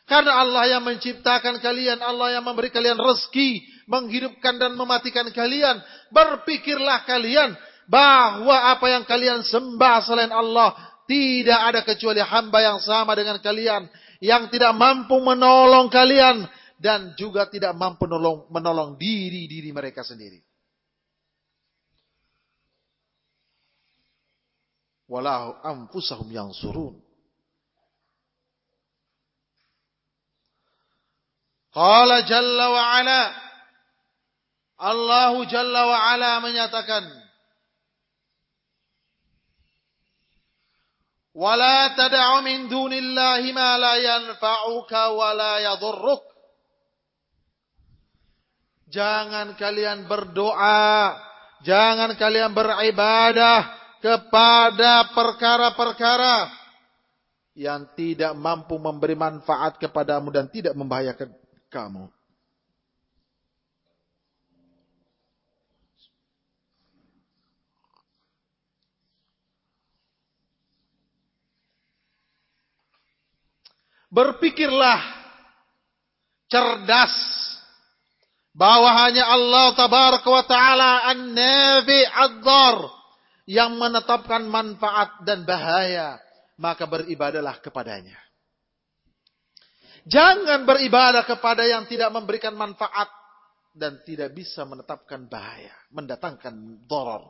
Karena Allah yang menciptakan kalian, Allah yang memberi kalian rezeki, menghidupkan dan mematikan kalian. Berpikirlah kalian bahwa apa yang kalian sembah selain Allah tidak ada kecuali hamba yang sama dengan kalian yang tidak mampu menolong kalian dan juga tidak mampu menolong, menolong diri diri mereka sendiri. Walau anfusahum yang surun. Qala Jalla wa Ala. Allah Jalla wa Ala menyatakan Wala tad'u min dunillahi ma la yanfa'uka wa la yadhurruk. Jangan kalian berdoa Jangan kalian beribadah kepada perkara-perkara yang tidak mampu memberi manfaat kepadamu dan tidak membahayakan kamu. Berpikirlah cerdas bahwa hanya Allah tabaraka wa taala an-nafi ad-dar yang menetapkan manfaat dan bahaya, maka beribadalah kepadanya. Jangan beribadah kepada yang tidak memberikan manfaat dan tidak bisa menetapkan bahaya, mendatangkan doror.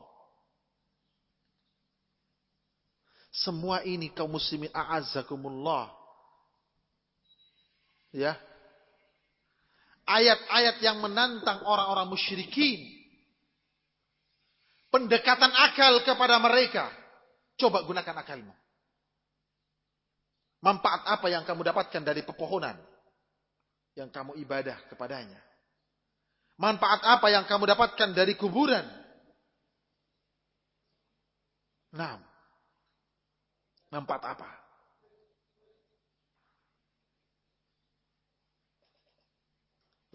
Semua ini kaum muslimin a'azzakumullah. Ya. Ayat-ayat yang menantang orang-orang musyrikin. Pendekatan akal kepada mereka. Coba gunakan akalmu. Manfaat apa yang kamu dapatkan dari pepohonan yang kamu ibadah kepadanya? Manfaat apa yang kamu dapatkan dari kuburan? Nah, manfaat apa?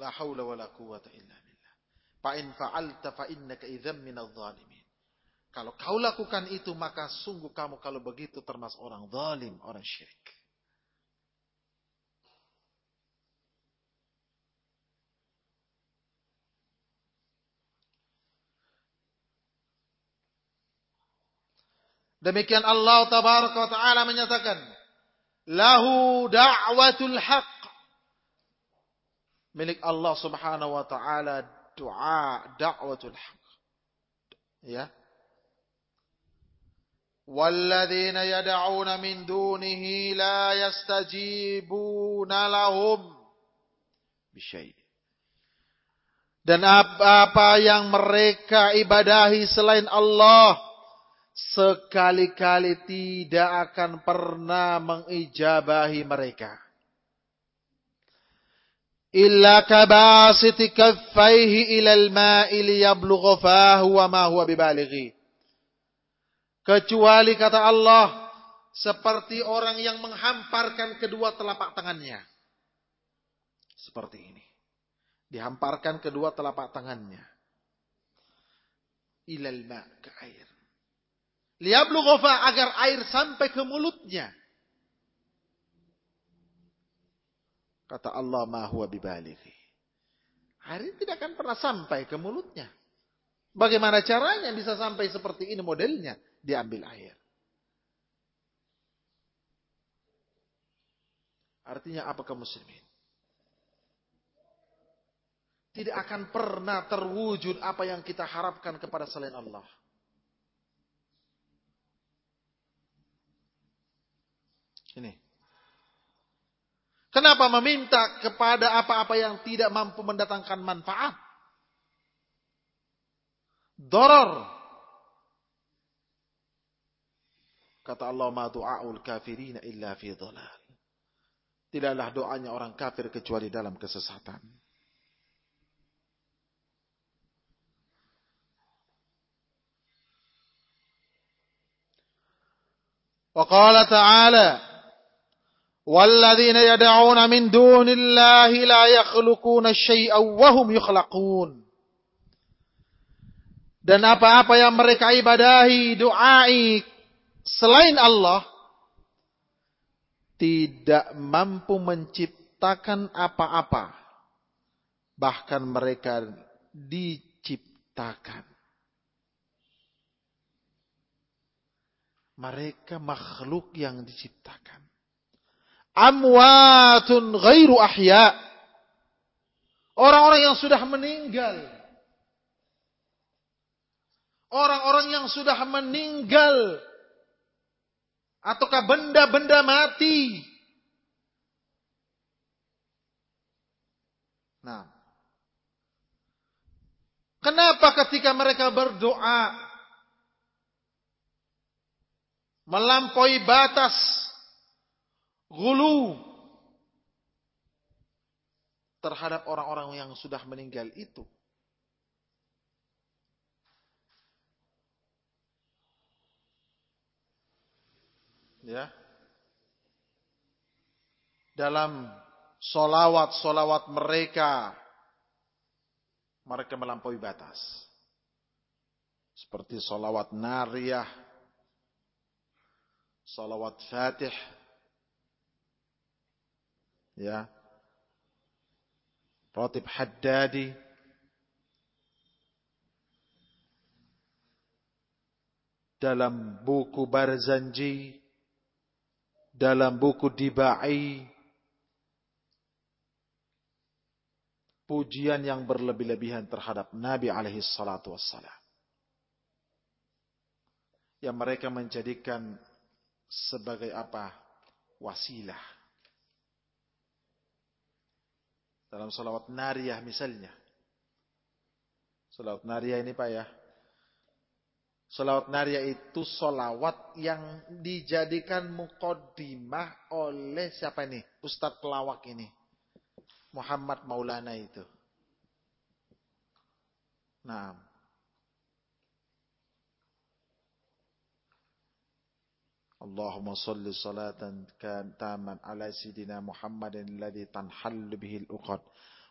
La haula wa la quwata illa billah. Fa in fa'alta fa innaka idzam minadh dhalimin. Kalau kau lakukan itu maka sungguh kamu kalau begitu termasuk orang zalim, orang syirik. Demikian Allah tabaraka taala menyatakan, "Lahu da'watul haq." Milik Allah Subhanahu wa taala doa da'watul haq. Ya. والذين يدعون من دونه لا يستجيبون لهم بشيء dan apa-apa yang mereka ibadahi selain Allah sekali-kali tidak akan pernah mengijabahi mereka. Illa kabasiti kaffaihi ilal ma'i liyablugha fahu wa ma huwa bibalighi. Kecuali kata Allah, seperti orang yang menghamparkan kedua telapak tangannya. Seperti ini. Dihamparkan kedua telapak tangannya. Ilal ma' ke air. Liyablugha agar air sampai ke mulutnya. Kata Allah ma huwa bibalighi. Air tidak akan pernah sampai ke mulutnya. Bagaimana caranya bisa sampai seperti ini modelnya? Diambil air. Artinya apa kaum muslimin? Tidak akan pernah terwujud apa yang kita harapkan kepada selain Allah. Ini. Kenapa meminta kepada apa-apa yang tidak mampu mendatangkan manfaat? Doror. Kata Allah, "Ma du'aul kafirin illa fi dhalal." Tidaklah doanya orang kafir kecuali dalam kesesatan. Wa qala ta'ala والذين يدعون من دون الله لا يخلقون شيئا وهم يخلقون dan apa-apa yang mereka ibadahi, doai selain Allah tidak mampu menciptakan apa-apa. Bahkan mereka diciptakan. Mereka makhluk yang diciptakan amwatun ghairu ahya. Orang-orang yang sudah meninggal. Orang-orang yang sudah meninggal. Ataukah benda-benda mati. Nah. Kenapa ketika mereka berdoa melampaui batas Gulu terhadap orang-orang yang sudah meninggal itu. Ya. Dalam solawat-solawat mereka, mereka melampaui batas. Seperti solawat nariyah, solawat fatih, ya Ratib Haddadi dalam buku Barzanji dalam buku Dibai pujian yang berlebih-lebihan terhadap Nabi alaihi salatu wassalam yang mereka menjadikan sebagai apa wasilah Dalam salawat nariyah misalnya. Salawat nariyah ini Pak ya. Solawat naria itu solawat yang dijadikan mukodimah oleh siapa ini? Ustadz pelawak ini. Muhammad Maulana itu. Nah. Allahumma salli salatan kan taman ala sidina Muhammadin ladhi tanhallu bihil uqad.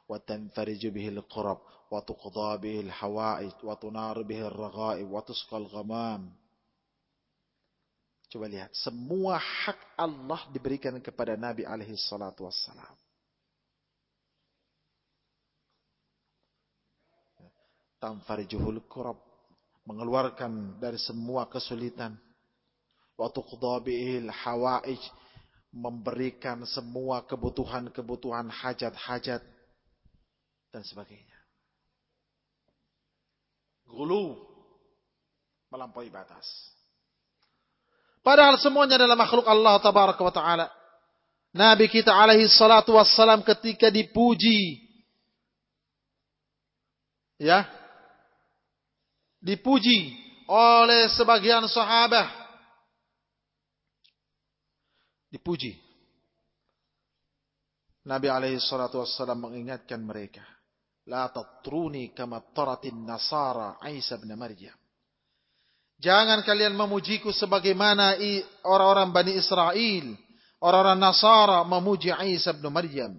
وتنفرج به القرب وتقضى به الحوائج وتنار به الرغائب وتسقى الغمام Coba lihat, semua hak Allah diberikan kepada Nabi alaihi salatu wassalam. Tamfarijuhul kurab, mengeluarkan dari semua kesulitan wa tuqda hawaij memberikan semua kebutuhan-kebutuhan hajat-hajat dan sebagainya. Gulu melampaui batas. Padahal semuanya adalah makhluk Allah tabaraka wa taala. Nabi kita alaihi salatu wassalam ketika dipuji ya dipuji oleh sebagian sahabat dipuji. Nabi alaihi salatu wassalam mengingatkan mereka. La tatruni kama taratin nasara Isa bin Maryam. Jangan kalian memujiku sebagaimana orang-orang Bani Israel. Orang-orang Nasara memuji Isa bin Maryam.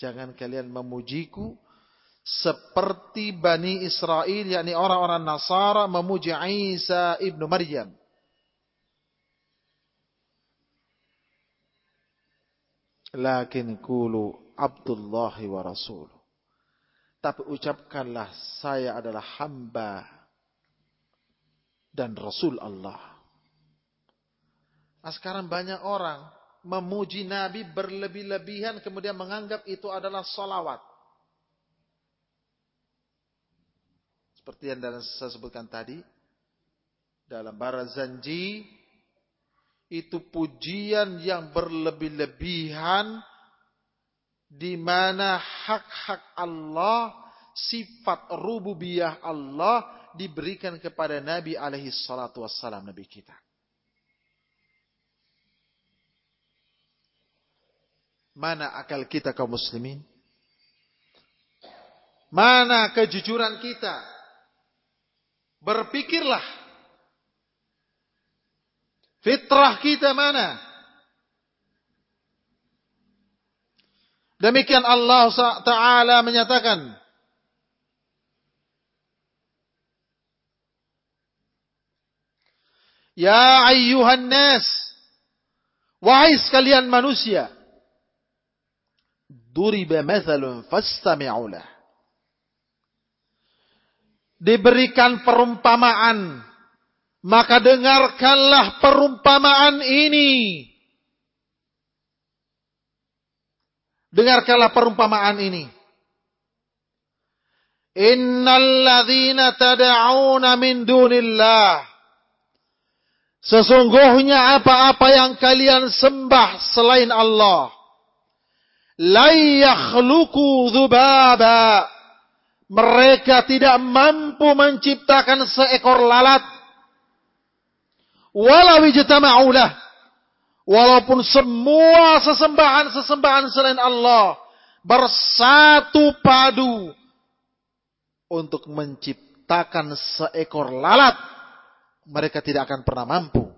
Jangan kalian memujiku seperti Bani Israel, yakni orang-orang Nasara memuji Isa ibnu Maryam. Lakin kulu Abdullahi wa Rasul. Tapi ucapkanlah saya adalah hamba dan Rasul Allah. Nah, sekarang banyak orang memuji Nabi berlebih-lebihan kemudian menganggap itu adalah solawat. Seperti yang saya sebutkan tadi. Dalam Barazanji itu pujian yang berlebih-lebihan di mana hak-hak Allah, sifat rububiyah Allah diberikan kepada Nabi alaihi salatu wassalam Nabi kita. Mana akal kita kaum muslimin? Mana kejujuran kita? Berpikirlah Fitrah kita mana? Demikian Allah Ta'ala menyatakan. Ya ayyuhan nas. Wahai sekalian manusia. Duriba mathalun fastami'ulah. Diberikan perumpamaan. Maka dengarkanlah perumpamaan ini. Dengarkanlah perumpamaan ini. Innal ladzina tad'una min dunillah. Sesungguhnya apa-apa yang kalian sembah selain Allah. La yakhluqu dzubaba. Mereka tidak mampu menciptakan seekor lalat. Walau ijtama'ulah Walaupun semua sesembahan-sesembahan selain Allah bersatu padu untuk menciptakan seekor lalat, mereka tidak akan pernah mampu.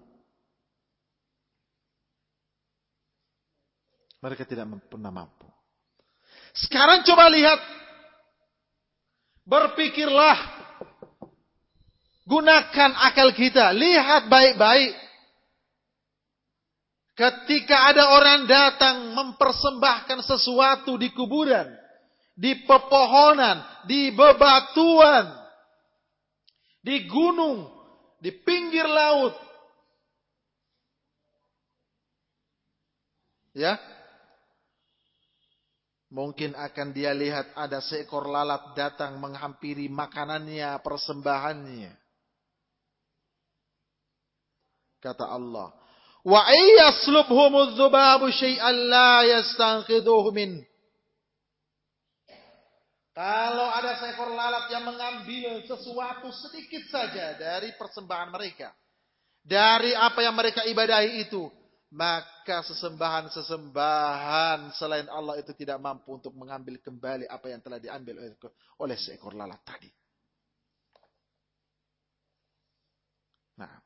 Mereka tidak pernah mampu. Sekarang coba lihat. Berpikirlah. Gunakan akal kita. Lihat baik-baik. Ketika ada orang datang mempersembahkan sesuatu di kuburan, di pepohonan, di bebatuan, di gunung, di pinggir laut. Ya. Mungkin akan dia lihat ada seekor lalat datang menghampiri makanannya, persembahannya. Kata Allah, Wa iyaslubhumudz dzubabu syai'an la yastanqidhuhu min. Kalau ada seekor lalat yang mengambil sesuatu sedikit saja dari persembahan mereka, dari apa yang mereka ibadahi itu, maka sesembahan-sesembahan selain Allah itu tidak mampu untuk mengambil kembali apa yang telah diambil oleh seekor lalat tadi. Nah,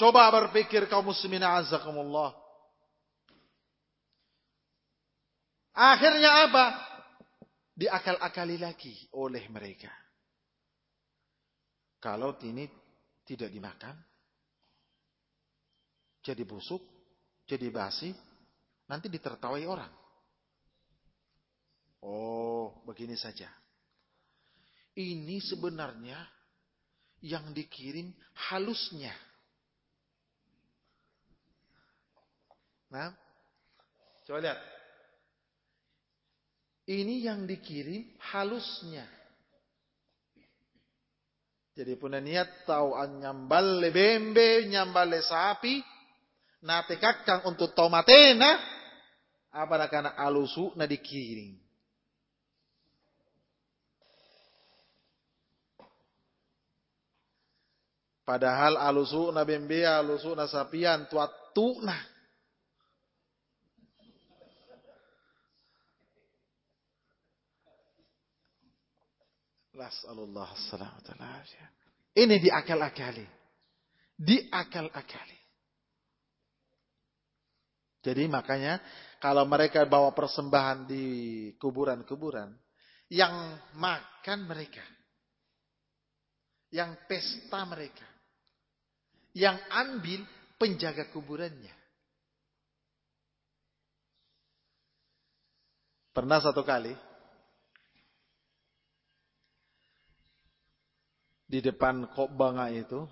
Coba berpikir kaum muslimin azakumullah. Akhirnya apa? Diakal-akali lagi oleh mereka. Kalau ini tidak dimakan, jadi busuk, jadi basi, nanti ditertawai orang. Oh, begini saja. Ini sebenarnya yang dikirim halusnya. Nah, coba lihat. Ini yang dikirim halusnya. Jadi punya niat tahu nyambal bembe, nyambal sapi, nate kakang untuk tomatena, apa karena alusu na dikirim. Padahal alusu na bembe, alusu na sapian, tuatu nah. Nas'alullah Ini diakal-akali. Diakal-akali. Jadi makanya kalau mereka bawa persembahan di kuburan-kuburan, yang makan mereka. Yang pesta mereka. Yang ambil penjaga kuburannya. Pernah satu kali di depan Kok Banga itu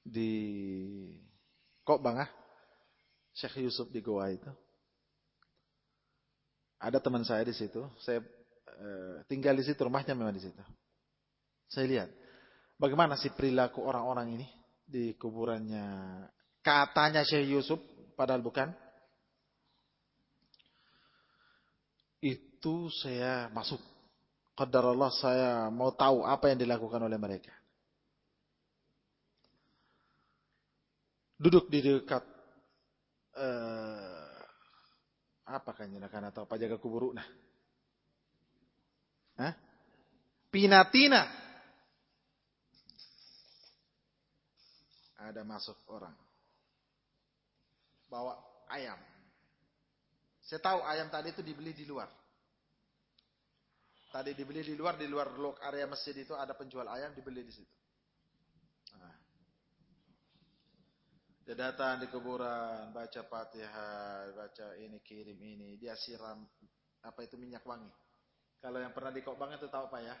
di Kok Banga Syekh Yusuf di Goa itu. Ada teman saya di situ. Saya e, tinggal di situ rumahnya memang di situ. Saya lihat bagaimana sih perilaku orang-orang ini di kuburannya? Katanya Syekh Yusuf padahal bukan. Itu saya masuk. Qadar Allah saya mau tahu apa yang dilakukan oleh mereka. Duduk di dekat uh, apa kan jenakan atau apa jaga kubur nah. Hah? Pinatina. Ada masuk orang. Bawa ayam. Saya tahu ayam tadi itu dibeli di luar. Tadi dibeli di luar, di luar lok area masjid itu ada penjual ayam dibeli di situ. Dia datang di kuburan, baca fatihah, baca ini, kirim ini. Dia siram, apa itu minyak wangi. Kalau yang pernah di Kokbang itu tahu Pak ya.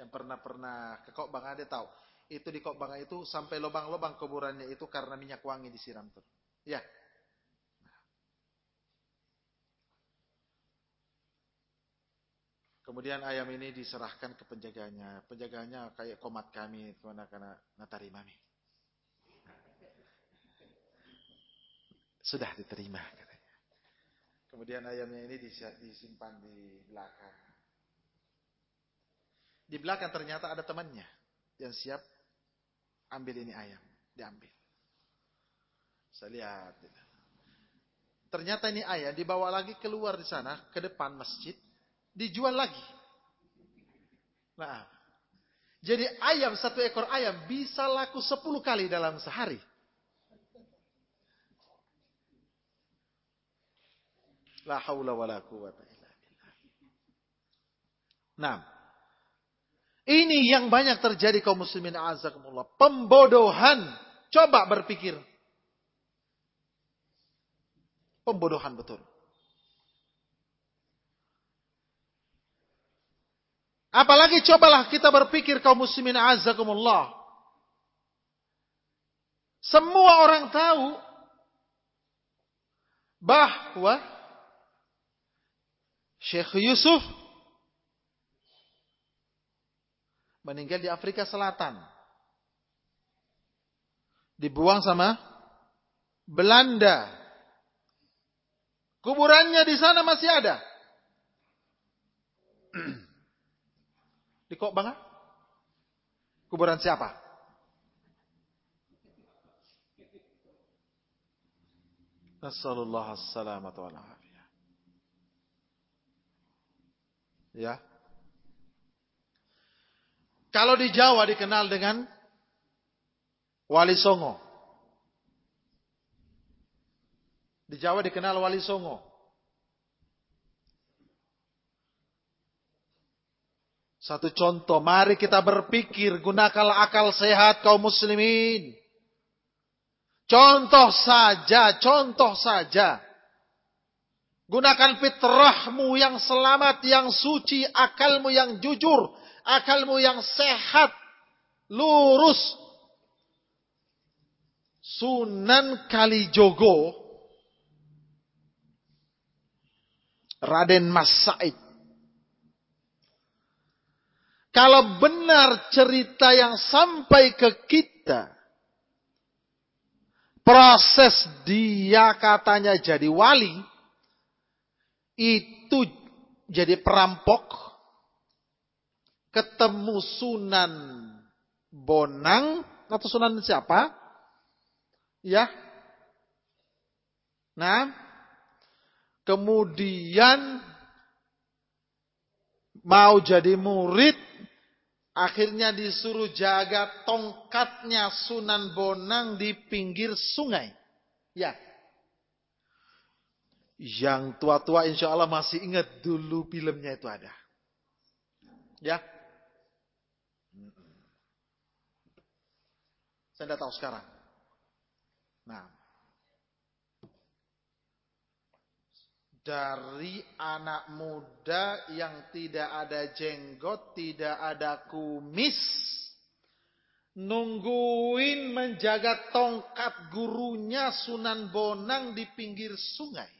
Yang pernah-pernah ke Kokbang ada tahu. Itu di Kokbang itu sampai lubang-lubang kuburannya itu karena minyak wangi disiram tuh. Ya, Kemudian ayam ini diserahkan ke penjaganya. Penjaganya kayak komat kami, karena karena natari mami. Sudah diterima katanya. Kemudian ayamnya ini disimpan di belakang. Di belakang ternyata ada temannya yang siap ambil ini ayam, diambil. Saya lihat. Ternyata ini ayam dibawa lagi keluar di sana ke depan masjid dijual lagi. Nah, jadi ayam satu ekor ayam bisa laku sepuluh kali dalam sehari. La haula wa la quwata illa billah. Nah, ini yang banyak terjadi kaum muslimin azakumullah. Pembodohan. Coba berpikir. Pembodohan betul. Apalagi cobalah kita berpikir kaum muslimin azakumullah. Semua orang tahu bahwa Syekh Yusuf meninggal di Afrika Selatan. Dibuang sama Belanda. Kuburannya di sana masih ada. Di kok banget? Kuburan siapa? Nasallallahu alaihi wa Ya. Kalau di Jawa dikenal dengan Wali Songo. Di Jawa dikenal Wali Songo. Satu contoh, mari kita berpikir, gunakanlah akal sehat kaum muslimin. Contoh saja, contoh saja. Gunakan fitrahmu yang selamat, yang suci, akalmu yang jujur, akalmu yang sehat, lurus. Sunan Kalijogo, Raden Mas Said kalau benar cerita yang sampai ke kita, proses dia katanya jadi wali, itu jadi perampok, ketemu Sunan Bonang, atau Sunan siapa? Ya. Nah, kemudian mau jadi murid, Akhirnya disuruh jaga tongkatnya Sunan Bonang di pinggir sungai. Ya. Yang tua-tua insya Allah masih ingat dulu filmnya itu ada. Ya. Saya tidak tahu sekarang. Nah. dari anak muda yang tidak ada jenggot, tidak ada kumis, nungguin menjaga tongkat gurunya Sunan Bonang di pinggir sungai.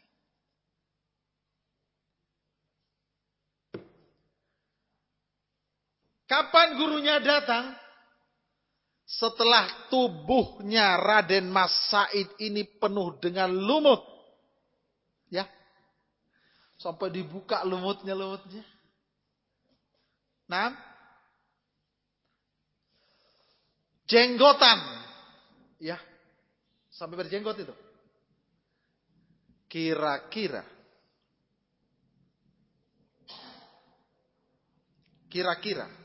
Kapan gurunya datang? Setelah tubuhnya Raden Mas Said ini penuh dengan lumut. Ya, Sampai dibuka lumutnya-lumutnya. Nah. Jenggotan. Ya. Sampai berjenggot itu. Kira-kira. Kira-kira.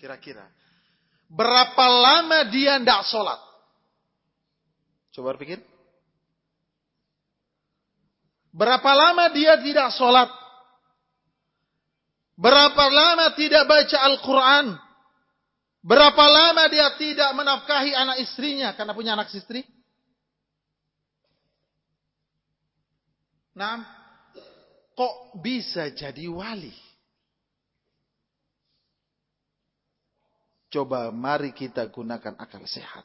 Kira-kira. Berapa lama dia tidak sholat? Coba berpikir. Berapa lama dia tidak sholat? Berapa lama tidak baca Al-Quran? Berapa lama dia tidak menafkahi anak istrinya karena punya anak istri? Nah, kok bisa jadi wali? Coba mari kita gunakan akal sehat.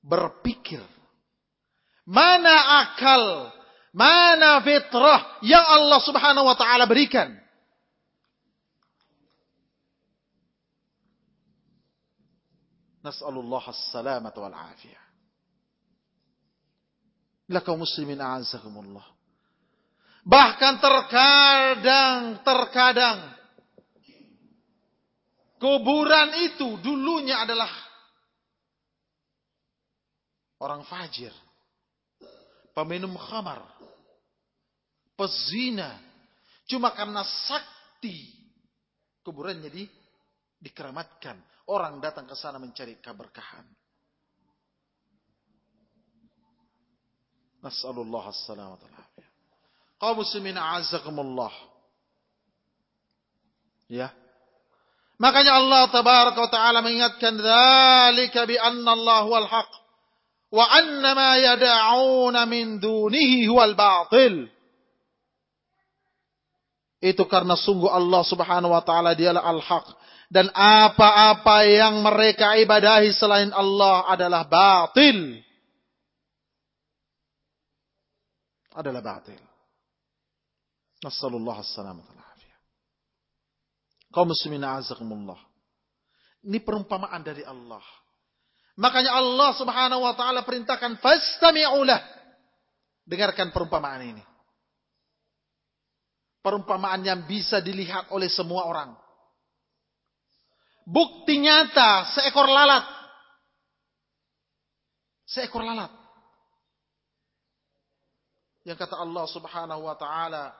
Berpikir. Mana akal, mana fitrah yang Allah subhanahu wa ta'ala berikan? Nas'alullah as-salamata wal afiyah. Bila kaum muslimin a'azakumullah. Bahkan terkadang, terkadang. Kuburan itu dulunya adalah orang fajir. Peminum khamar. Pezina. Cuma karena sakti. Kuburannya di, dikeramatkan. Orang datang ke sana mencari keberkahan. Nas'alullah as-salamata Kaum muslimin a'azzakumullah. Ya. Makanya Allah tabaraka wa taala mengingatkan dzalika bi anna Allah huwal haq wa anna ma yad'una min dunihi huwal batil. Itu karena sungguh Allah Subhanahu wa taala dialah al-haq dan apa-apa yang mereka ibadahi selain Allah adalah batil. Adalah batil. Nassallallahu alaihi Kaum muslimin azakumullah. Ini perumpamaan dari Allah. Makanya Allah subhanahu wa ta'ala perintahkan fastami'ulah. Dengarkan perumpamaan ini. Perumpamaan yang bisa dilihat oleh semua orang. Bukti nyata seekor lalat. Seekor lalat. Yang kata Allah Subhanahu wa taala,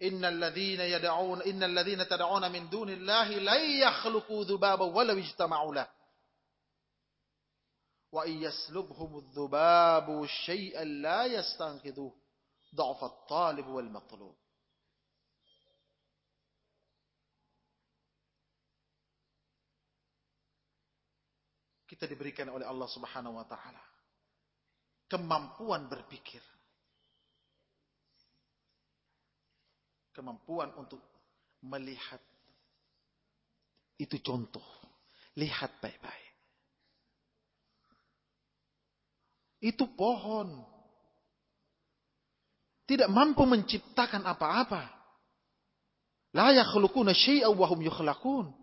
"Innal ladzina yad'un innal ladzina tad'una min dunillahi la yakhluqu dhubaban walau ijtama'u lah." Wa iyaslubhum dhubabu syai'an la yastanqidhuh. Dha'fa at-talib wal matlub. kita diberikan oleh Allah Subhanahu wa taala kemampuan berpikir. Kemampuan untuk melihat. Itu contoh. Lihat baik-baik. Itu pohon. Tidak mampu menciptakan apa-apa. La yakhluquna syai'an wa hum yukhlaqun.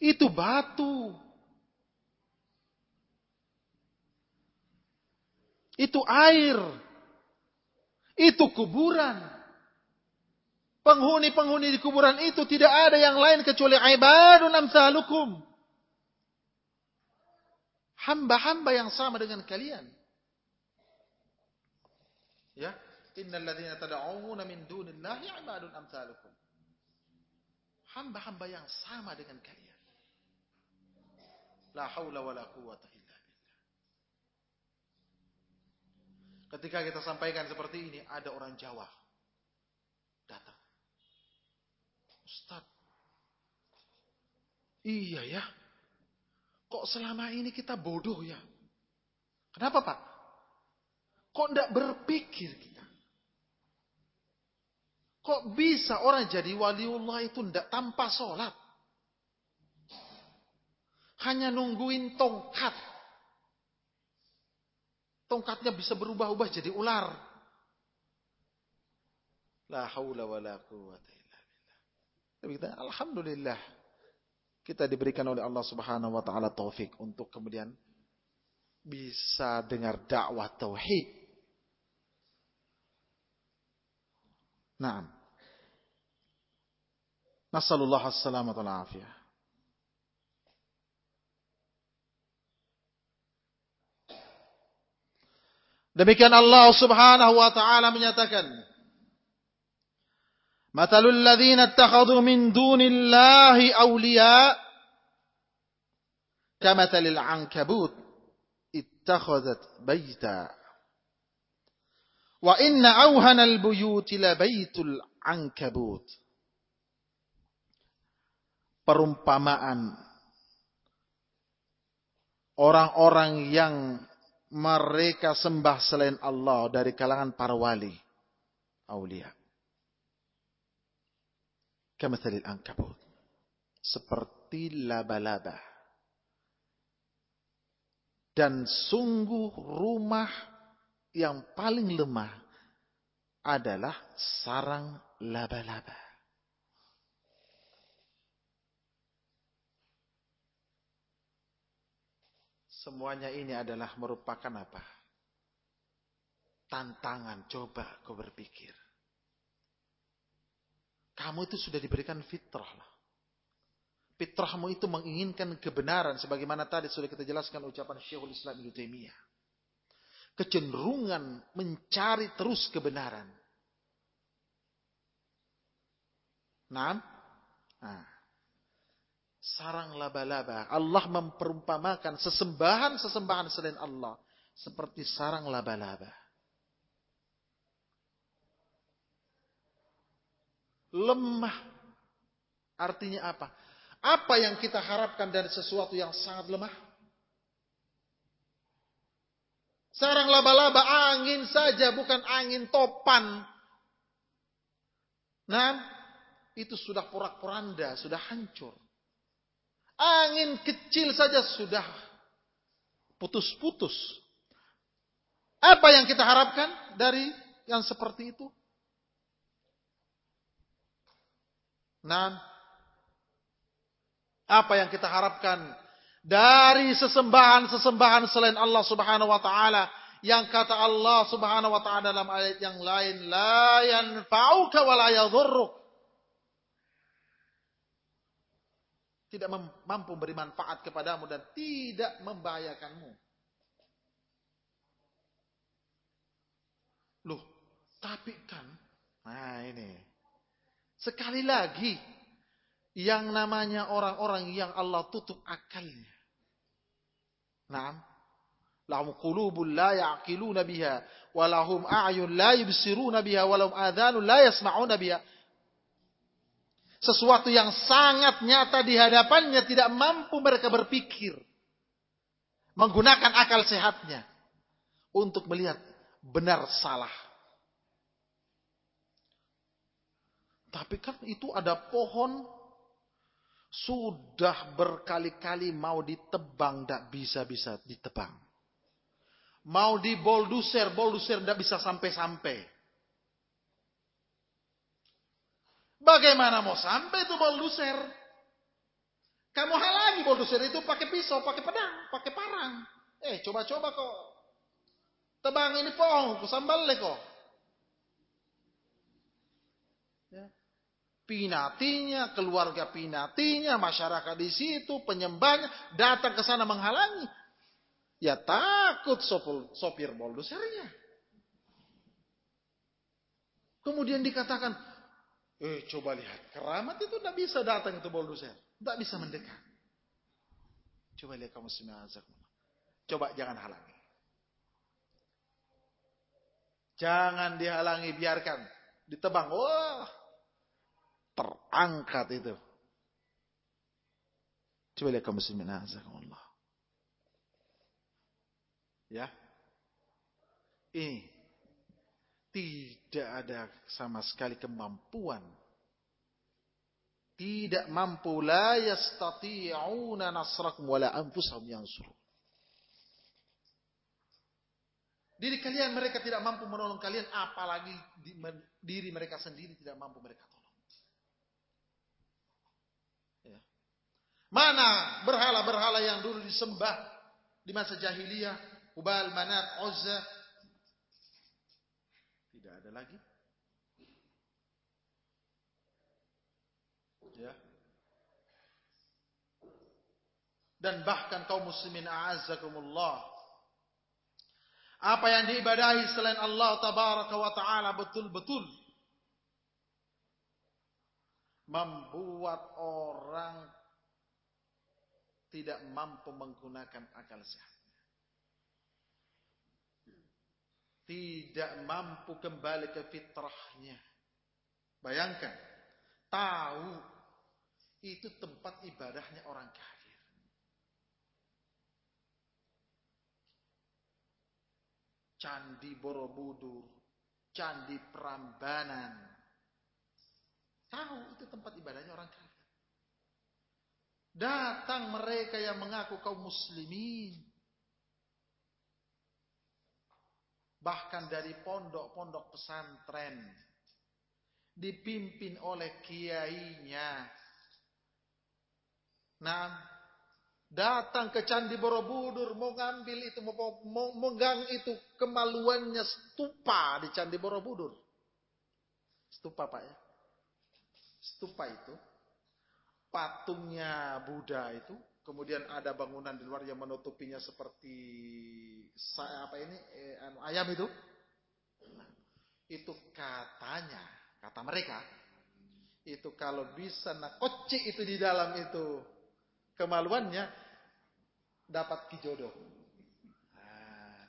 Itu batu. Itu air. Itu kuburan. Penghuni-penghuni di kuburan itu tidak ada yang lain kecuali ibadun amsalukum. Hamba-hamba yang sama dengan kalian. Ya, innal ladzina tad'una min dunillahi ibadun amsalukum. Hamba-hamba yang sama dengan kalian. La haula wa la quwata illa billah. Ketika kita sampaikan seperti ini, ada orang Jawa datang. Ustaz, iya ya, kok selama ini kita bodoh ya? Kenapa Pak? Kok tidak berpikir kita? Kok bisa orang jadi waliullah itu tidak tanpa sholat? hanya nungguin tongkat. Tongkatnya bisa berubah-ubah jadi ular. La haula wa la illa billah. Tapi kita alhamdulillah kita diberikan oleh Allah Subhanahu wa taala taufik untuk kemudian bisa dengar dakwah tauhid. Naam. Nasallallahu alaihi wasallam Demikian Allah Subhanahu wa taala menyatakan Matalul ladzina ittakhadhu min dunillahi awliya kamatalil ankabut ittakhadhat baita Wa inna awhanal buyuti la baitul ankabut. Perumpamaan orang-orang yang mereka sembah selain Allah dari kalangan para wali, aulia. Kamathalil ankabut. Seperti laba-laba. Dan sungguh rumah yang paling lemah adalah sarang laba-laba. Semuanya ini adalah merupakan apa? Tantangan, coba kau berpikir. Kamu itu sudah diberikan fitrah lah. Fitrahmu itu menginginkan kebenaran sebagaimana tadi sudah kita jelaskan ucapan Syekhul Islam Ibnu Taimiyah kecenderungan mencari terus kebenaran. Nah, nah, sarang laba-laba. Allah memperumpamakan sesembahan-sesembahan selain Allah seperti sarang laba-laba. Lemah. Artinya apa? Apa yang kita harapkan dari sesuatu yang sangat lemah? Sarang laba-laba angin saja, bukan angin topan. Nah, itu sudah porak-poranda, sudah hancur. Angin kecil saja sudah putus-putus. Apa yang kita harapkan dari yang seperti itu? Nah, apa yang kita harapkan dari sesembahan-sesembahan selain Allah Subhanahu wa taala yang kata Allah Subhanahu wa taala dalam ayat yang lain la yanfa'uka wa la tidak mampu beri manfaat kepadamu dan tidak membahayakanmu Loh, tapi kan nah ini sekali lagi yang namanya orang-orang yang Allah tutup akalnya Naam. Lahum qulubun la ya'qiluna biha wa lahum a'yun la yubsiruna biha wa lahum adhanun la yasma'una biha. Sesuatu yang sangat nyata di hadapannya tidak mampu mereka berpikir. Menggunakan akal sehatnya untuk melihat benar salah. Tapi kan itu ada pohon sudah berkali-kali mau ditebang, tidak bisa-bisa ditebang. Mau di bolduser, bolduser tidak bisa sampai-sampai. Bagaimana mau sampai itu bolduser? Kamu halangi bolduser itu pakai pisau, pakai pedang, pakai parang. Eh, coba-coba kok. Tebang ini pohon, kusambal kok. pinatinya, keluarga pinatinya, masyarakat di situ, penyembahnya datang ke sana menghalangi. Ya takut sopir, sopir boldosernya. Kemudian dikatakan, eh coba lihat, keramat itu tidak bisa datang itu boldoser. Tidak bisa mendekat. Coba lihat kamu semua Coba jangan halangi. Jangan dihalangi, biarkan. Ditebang. Wah, terangkat itu. Coba lihat kaum muslimin azakumullah. Ya. Ini tidak ada sama sekali kemampuan tidak mampu la yastati'una nasrakum wala anfusahum yansurun. Diri kalian mereka tidak mampu menolong kalian apalagi diri mereka sendiri tidak mampu mereka tolong. Mana berhala-berhala yang dulu disembah di masa jahiliyah? Hubal, Manat, Uzza. Lagi. Ya. Dan bahkan kaum muslimin a'azzakumullah. Apa yang diibadahi selain Allah tabaraka wa ta'ala betul-betul membuat orang tidak mampu menggunakan akal sehatnya. Tidak mampu kembali ke fitrahnya. Bayangkan, tahu itu tempat ibadahnya orang kafir. Candi Borobudur, Candi Prambanan. Tahu itu tempat ibadahnya orang kafir. Datang mereka yang mengaku kaum muslimin. Bahkan dari pondok-pondok pesantren dipimpin oleh kiainya. Nah, datang ke Candi Borobudur mau ngambil itu mau, megang itu kemaluannya stupa di Candi Borobudur. Stupa Pak ya. Stupa itu patungnya Buddha itu Kemudian ada bangunan di luar yang menutupinya seperti apa ini eh, anu, ayam itu. Itu katanya, kata mereka, itu kalau bisa nak kocik itu di dalam itu kemaluannya dapat kijodoh. Nah.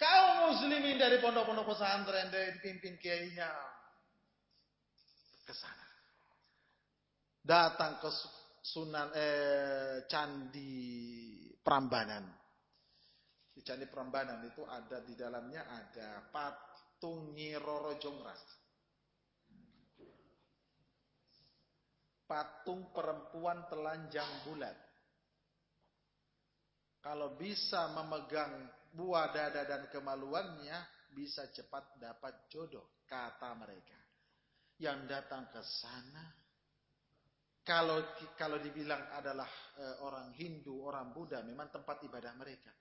Kau muslimin dari pondok-pondok pesantren dari pimpin kiainya ke sana. Datang ke Sunan eh, Candi Prambanan. Di Candi Prambanan itu ada di dalamnya ada patung Nyi Roro Jonggrang. Patung perempuan telanjang bulat. Kalau bisa memegang buah dada dan kemaluannya, bisa cepat dapat jodoh, kata mereka. Yang datang ke sana kalau kalau dibilang adalah e, orang Hindu, orang Buddha, memang tempat ibadah mereka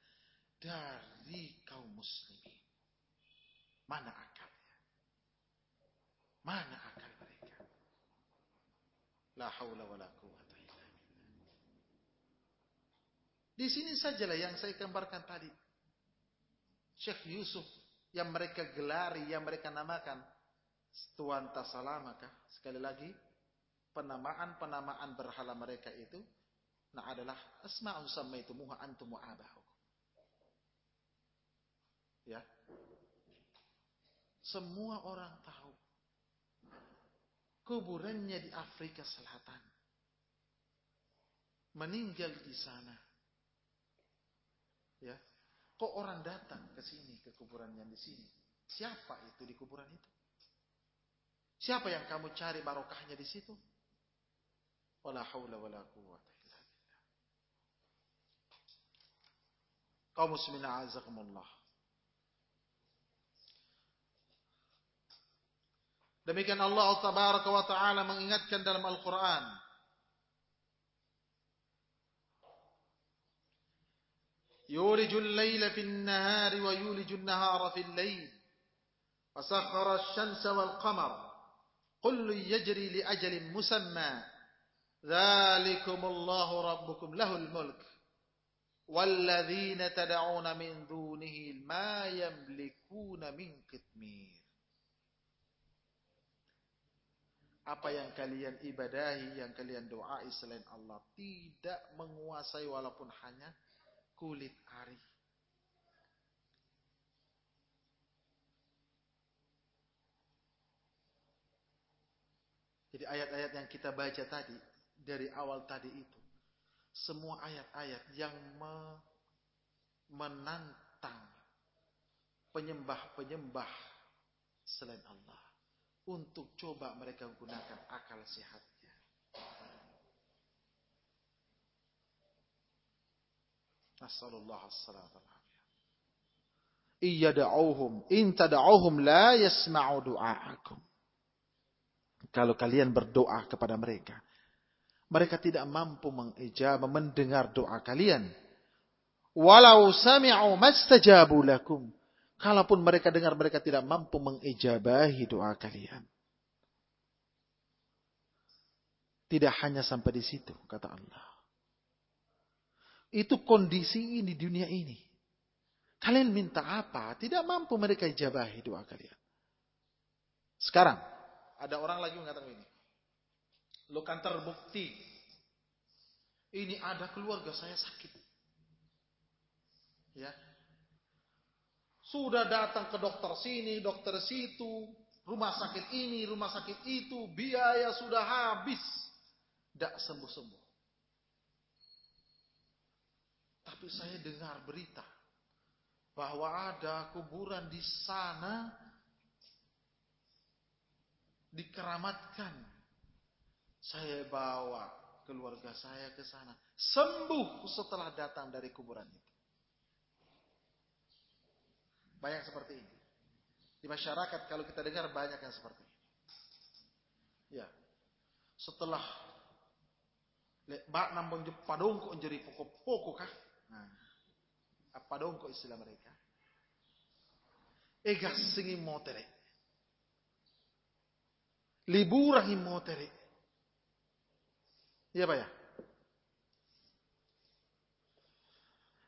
dari kaum muslimin. Mana akalnya? Mana akal mereka? La haula wala quwata illa. Di sini sajalah yang saya gambarkan tadi. Syekh Yusuf yang mereka gelari, yang mereka namakan Tuan Tasalamaka. Sekali lagi, penamaan-penamaan berhala mereka itu nah adalah asma'un sammaitumuha antum wa. Ya. Semua orang tahu kuburannya di Afrika Selatan. Meninggal di sana. Ya. Kok orang datang ke sini ke kuburan yang di sini? Siapa itu di kuburan itu? Siapa yang kamu cari barokahnya di situ? ولا حول ولا قوة إلا بالله قوم مسلمين أعزكم الله Demikian Allah Tabaraka wa Ta'ala mengingatkan dalam Al-Quran. Yulijul layla fin nahari wa yulijul nahara fin layl. Wasakhara syamsa wal qamar. Qullu yajri li ajalin musamma. Dzalikumullahu rabbukum lahul mulk. Walladzina tad'una min dunihi ma yamlikuna min qitmir. Apa yang kalian ibadahi, yang kalian doai selain Allah tidak menguasai walaupun hanya kulit ari. Jadi ayat-ayat yang kita baca tadi dari awal tadi itu. Semua ayat-ayat yang me menantang penyembah-penyembah selain Allah untuk coba mereka gunakan akal sehatnya. Nasallallahu alaihi Iya da'uhum, in tada'uhum la yasma'u du'aakum. Kalau kalian berdoa kepada mereka, mereka tidak mampu mengijabah mendengar doa kalian. Walau sami'u mastajabu lakum. Kalaupun mereka dengar mereka tidak mampu mengijabahi doa kalian. Tidak hanya sampai di situ kata Allah. Itu kondisi ini dunia ini. Kalian minta apa? Tidak mampu mereka ijabahi doa kalian. Sekarang ada orang lagi mengatakan ini. Lo kan terbukti. Ini ada keluarga saya sakit. Ya. Sudah datang ke dokter sini, dokter situ, rumah sakit ini, rumah sakit itu, biaya sudah habis. Tidak sembuh-sembuh. Tapi saya dengar berita bahwa ada kuburan di sana dikeramatkan. Saya bawa keluarga saya ke sana. Sembuh setelah datang dari kuburan itu. Banyak seperti ini. Di masyarakat kalau kita dengar banyak yang seperti ini. Ya. Setelah bak nambang padongko jadi pokok-pokok kah? Nah, apa dongko istilah mereka? Ega singi motere. Liburan motere. Iya Pak ya?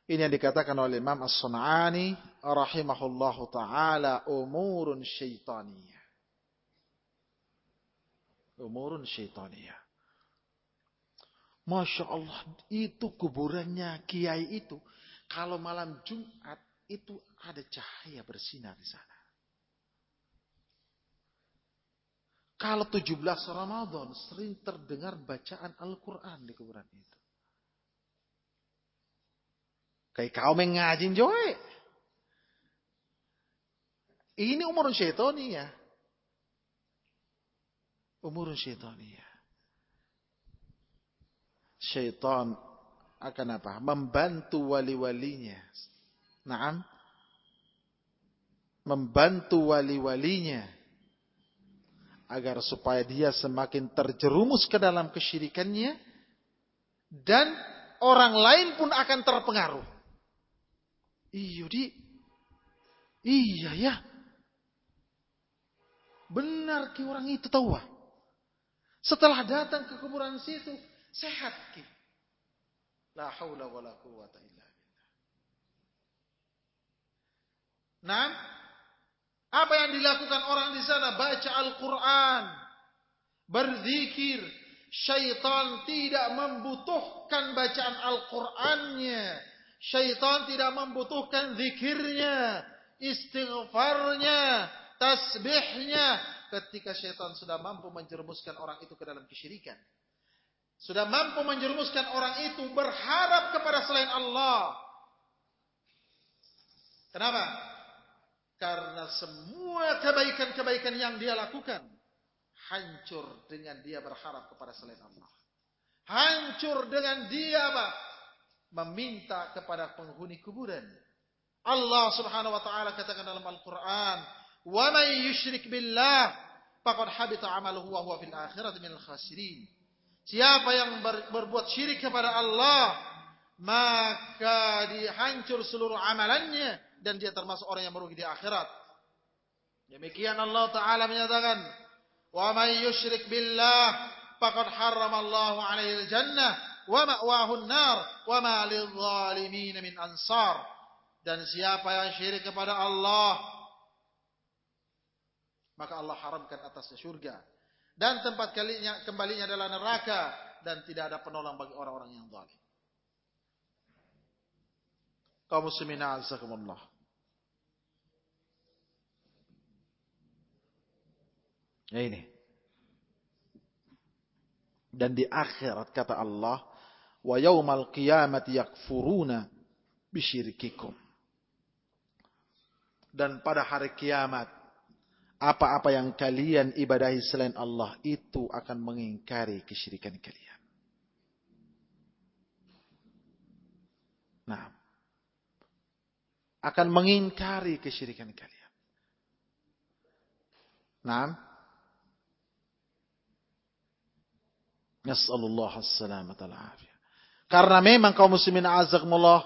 Ini yang dikatakan oleh Imam As-Sun'ani rahimahullahu taala umurun syaitaniyah. Umurun syaitaniyah. Masya Allah, itu kuburannya kiai itu. Kalau malam Jumat, itu ada cahaya bersinar di sana. Kalau 17 Ramadan, sering terdengar bacaan Al-Quran di kuburan itu. Kayak kau mengajin joy. Ini umur ya. Umur ya. Syaitan akan apa? Membantu wali-walinya. Naam. Membantu wali-walinya. Agar supaya dia semakin terjerumus ke dalam kesyirikannya. Dan orang lain pun akan terpengaruh. Iya di. Iya ya. Benar ki orang itu tahu. Setelah datang ke kuburan situ, sehat ki. La haula wala quwata illa billah. Nah, apa yang dilakukan orang di sana? Baca Al-Quran. Berzikir. Syaitan tidak membutuhkan bacaan Al-Qurannya Syaitan tidak membutuhkan zikirnya, istighfarnya, tasbihnya. Ketika syaitan sudah mampu menjerumuskan orang itu ke dalam kesyirikan. Sudah mampu menjerumuskan orang itu berharap kepada selain Allah. Kenapa? Karena semua kebaikan-kebaikan yang dia lakukan hancur dengan dia berharap kepada selain Allah. Hancur dengan dia apa? meminta kepada penghuni kuburan. Allah Subhanahu wa taala katakan dalam Al-Qur'an, "Wa may yusyrik billah faqad habita 'amaluhu wa huwa fil akhirati minal khasirin." Siapa yang ber, berbuat syirik kepada Allah, maka dihancur seluruh amalannya dan dia termasuk orang yang merugi di akhirat. Demikian Allah taala menyatakan, "Wa may yusyrik billah faqad harrama Allahu 'alaihi al-jannah wa ma'wahun nar wa ma lidh-dhalimin min ansar. Dan siapa yang syirik kepada Allah maka Allah haramkan atasnya surga dan tempat kalinya kembalinya adalah neraka dan tidak ada penolong bagi orang-orang yang zalim. Kaum muslimin azakumullah. Ya ini. Dan di akhirat kata Allah, wa yaumal qiyamati yakfuruna bisyirikikum. Dan pada hari kiamat, apa-apa yang kalian ibadahi selain Allah itu akan mengingkari kesyirikan kalian. Nah, akan mengingkari kesyirikan kalian. Nah, Nas'alullah as-salamata al-afiyah. Karena memang kaum muslimin azakumullah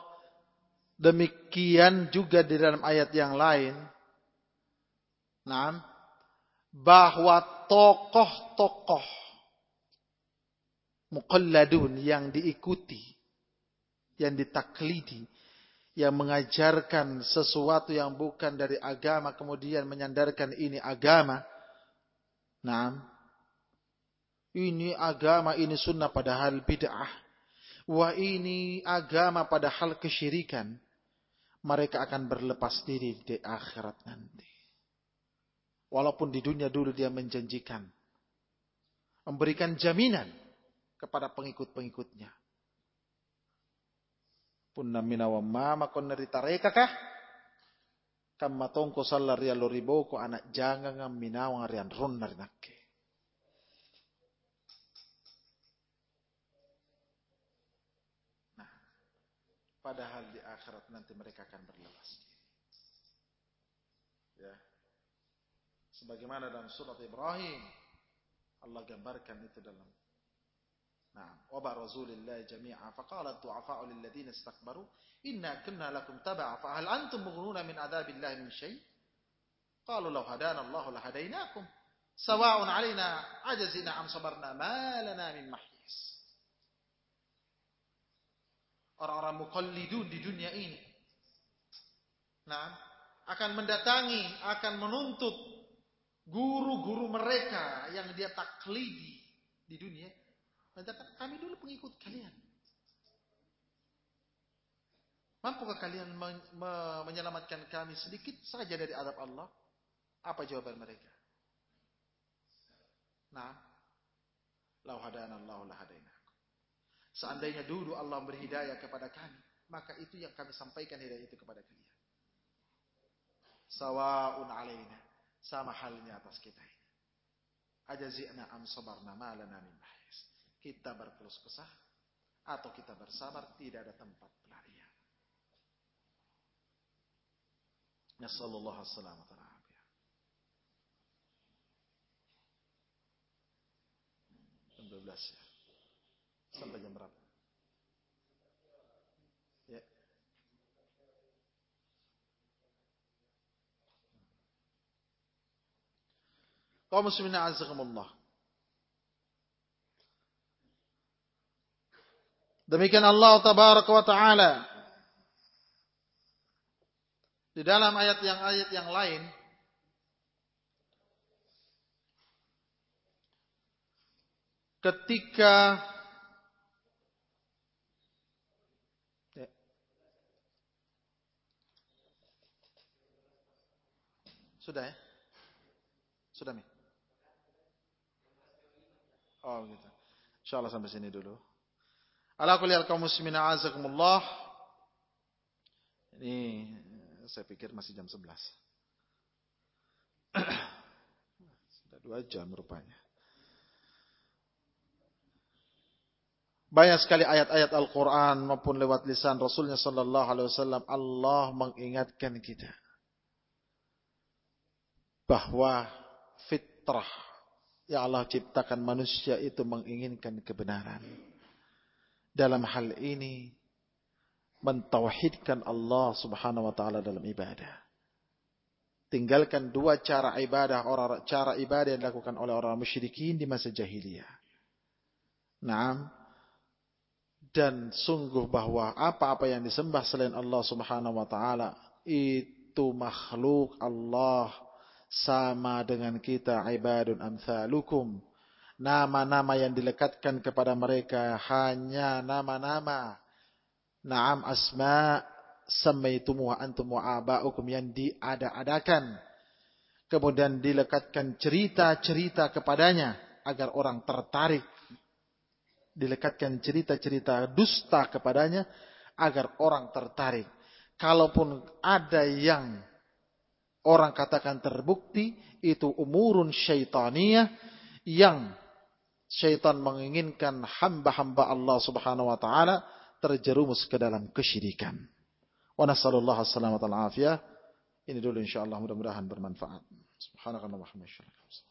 demikian juga di dalam ayat yang lain. Nah, bahwa tokoh-tokoh muqalladun yang diikuti, yang ditaklidi, yang mengajarkan sesuatu yang bukan dari agama kemudian menyandarkan ini agama. Nah, ini agama, ini sunnah padahal bid'ah wah ini agama pada hal kesyirikan, mereka akan berlepas diri di akhirat nanti. Walaupun di dunia dulu dia menjanjikan. Memberikan jaminan kepada pengikut-pengikutnya. Punna mina wa mama kon nerita reka kah? Kamma tongko sallar ya anak jangan ngam minawang rian ron narinakke. padahal di akhirat nanti mereka akan berlepas diri. Ya. Sebagaimana dalam surat Ibrahim Allah gambarkan itu dalam نعم وبرزوا لله جميعا فقال الضعفاء للذين استكبروا إنا كنا لكم تبعا فهل أنتم مغنون من عذاب الله من شيء قالوا لو هدانا الله لهديناكم سواء علينا عجزنا أم صبرنا ما لنا من محيص Orang-orang mukallidun di dunia ini nah akan mendatangi akan menuntut guru-guru mereka yang dia taklidi di dunia Mengatakan, kami dulu pengikut kalian. Mampukah kalian menyelamatkan kami sedikit saja dari adab Allah? Apa jawaban mereka? Nah, lau hadana Allah lahadainakum. Seandainya dulu Allah beri hidayah kepada kami, maka itu yang kami sampaikan hidayah itu kepada kalian. Sawaun alaina, sama halnya atas kita ini. Ajazi'na am sabarna ma lana min kita berkeluh kesah atau kita bersabar tidak ada tempat pelarian. Nasallallahu alaihi wasallam. Jam 12 ya. Sampai jam berapa? Ya. Kaum muslimin azakumullah. Demikian Allah tabaraka wa taala di dalam ayat yang ayat yang lain ketika ya. Sudah ya sudah mi oh gitu insyaallah sampai sini dulu Ala kulli kaum muslimin azakumullah. Ini saya pikir masih jam 11. Sudah dua jam rupanya. Banyak sekali ayat-ayat Al-Quran maupun lewat lisan Rasulnya Sallallahu Alaihi Wasallam Allah mengingatkan kita bahwa fitrah yang Allah ciptakan manusia itu menginginkan kebenaran dalam hal ini mentauhidkan Allah Subhanahu wa taala dalam ibadah. Tinggalkan dua cara ibadah orang cara ibadah yang dilakukan oleh orang musyrikin di masa jahiliyah. Naam. Dan sungguh bahwa apa-apa yang disembah selain Allah Subhanahu wa taala itu makhluk Allah sama dengan kita ibadun amsalukum nama-nama yang dilekatkan kepada mereka hanya nama-nama Naam asma samaitumuha antum wa aba'ukum yang diada-adakan. Kemudian dilekatkan cerita-cerita kepadanya agar orang tertarik. Dilekatkan cerita-cerita dusta kepadanya agar orang tertarik. Kalaupun ada yang orang katakan terbukti itu umurun syaitaniyah yang syaitan menginginkan hamba-hamba Allah Subhanahu wa taala terjerumus ke dalam kesyirikan. Wa nasallallahu alaihi wasallam Ini dulu insyaallah mudah-mudahan bermanfaat. Subhanakallahumma wa bihamdika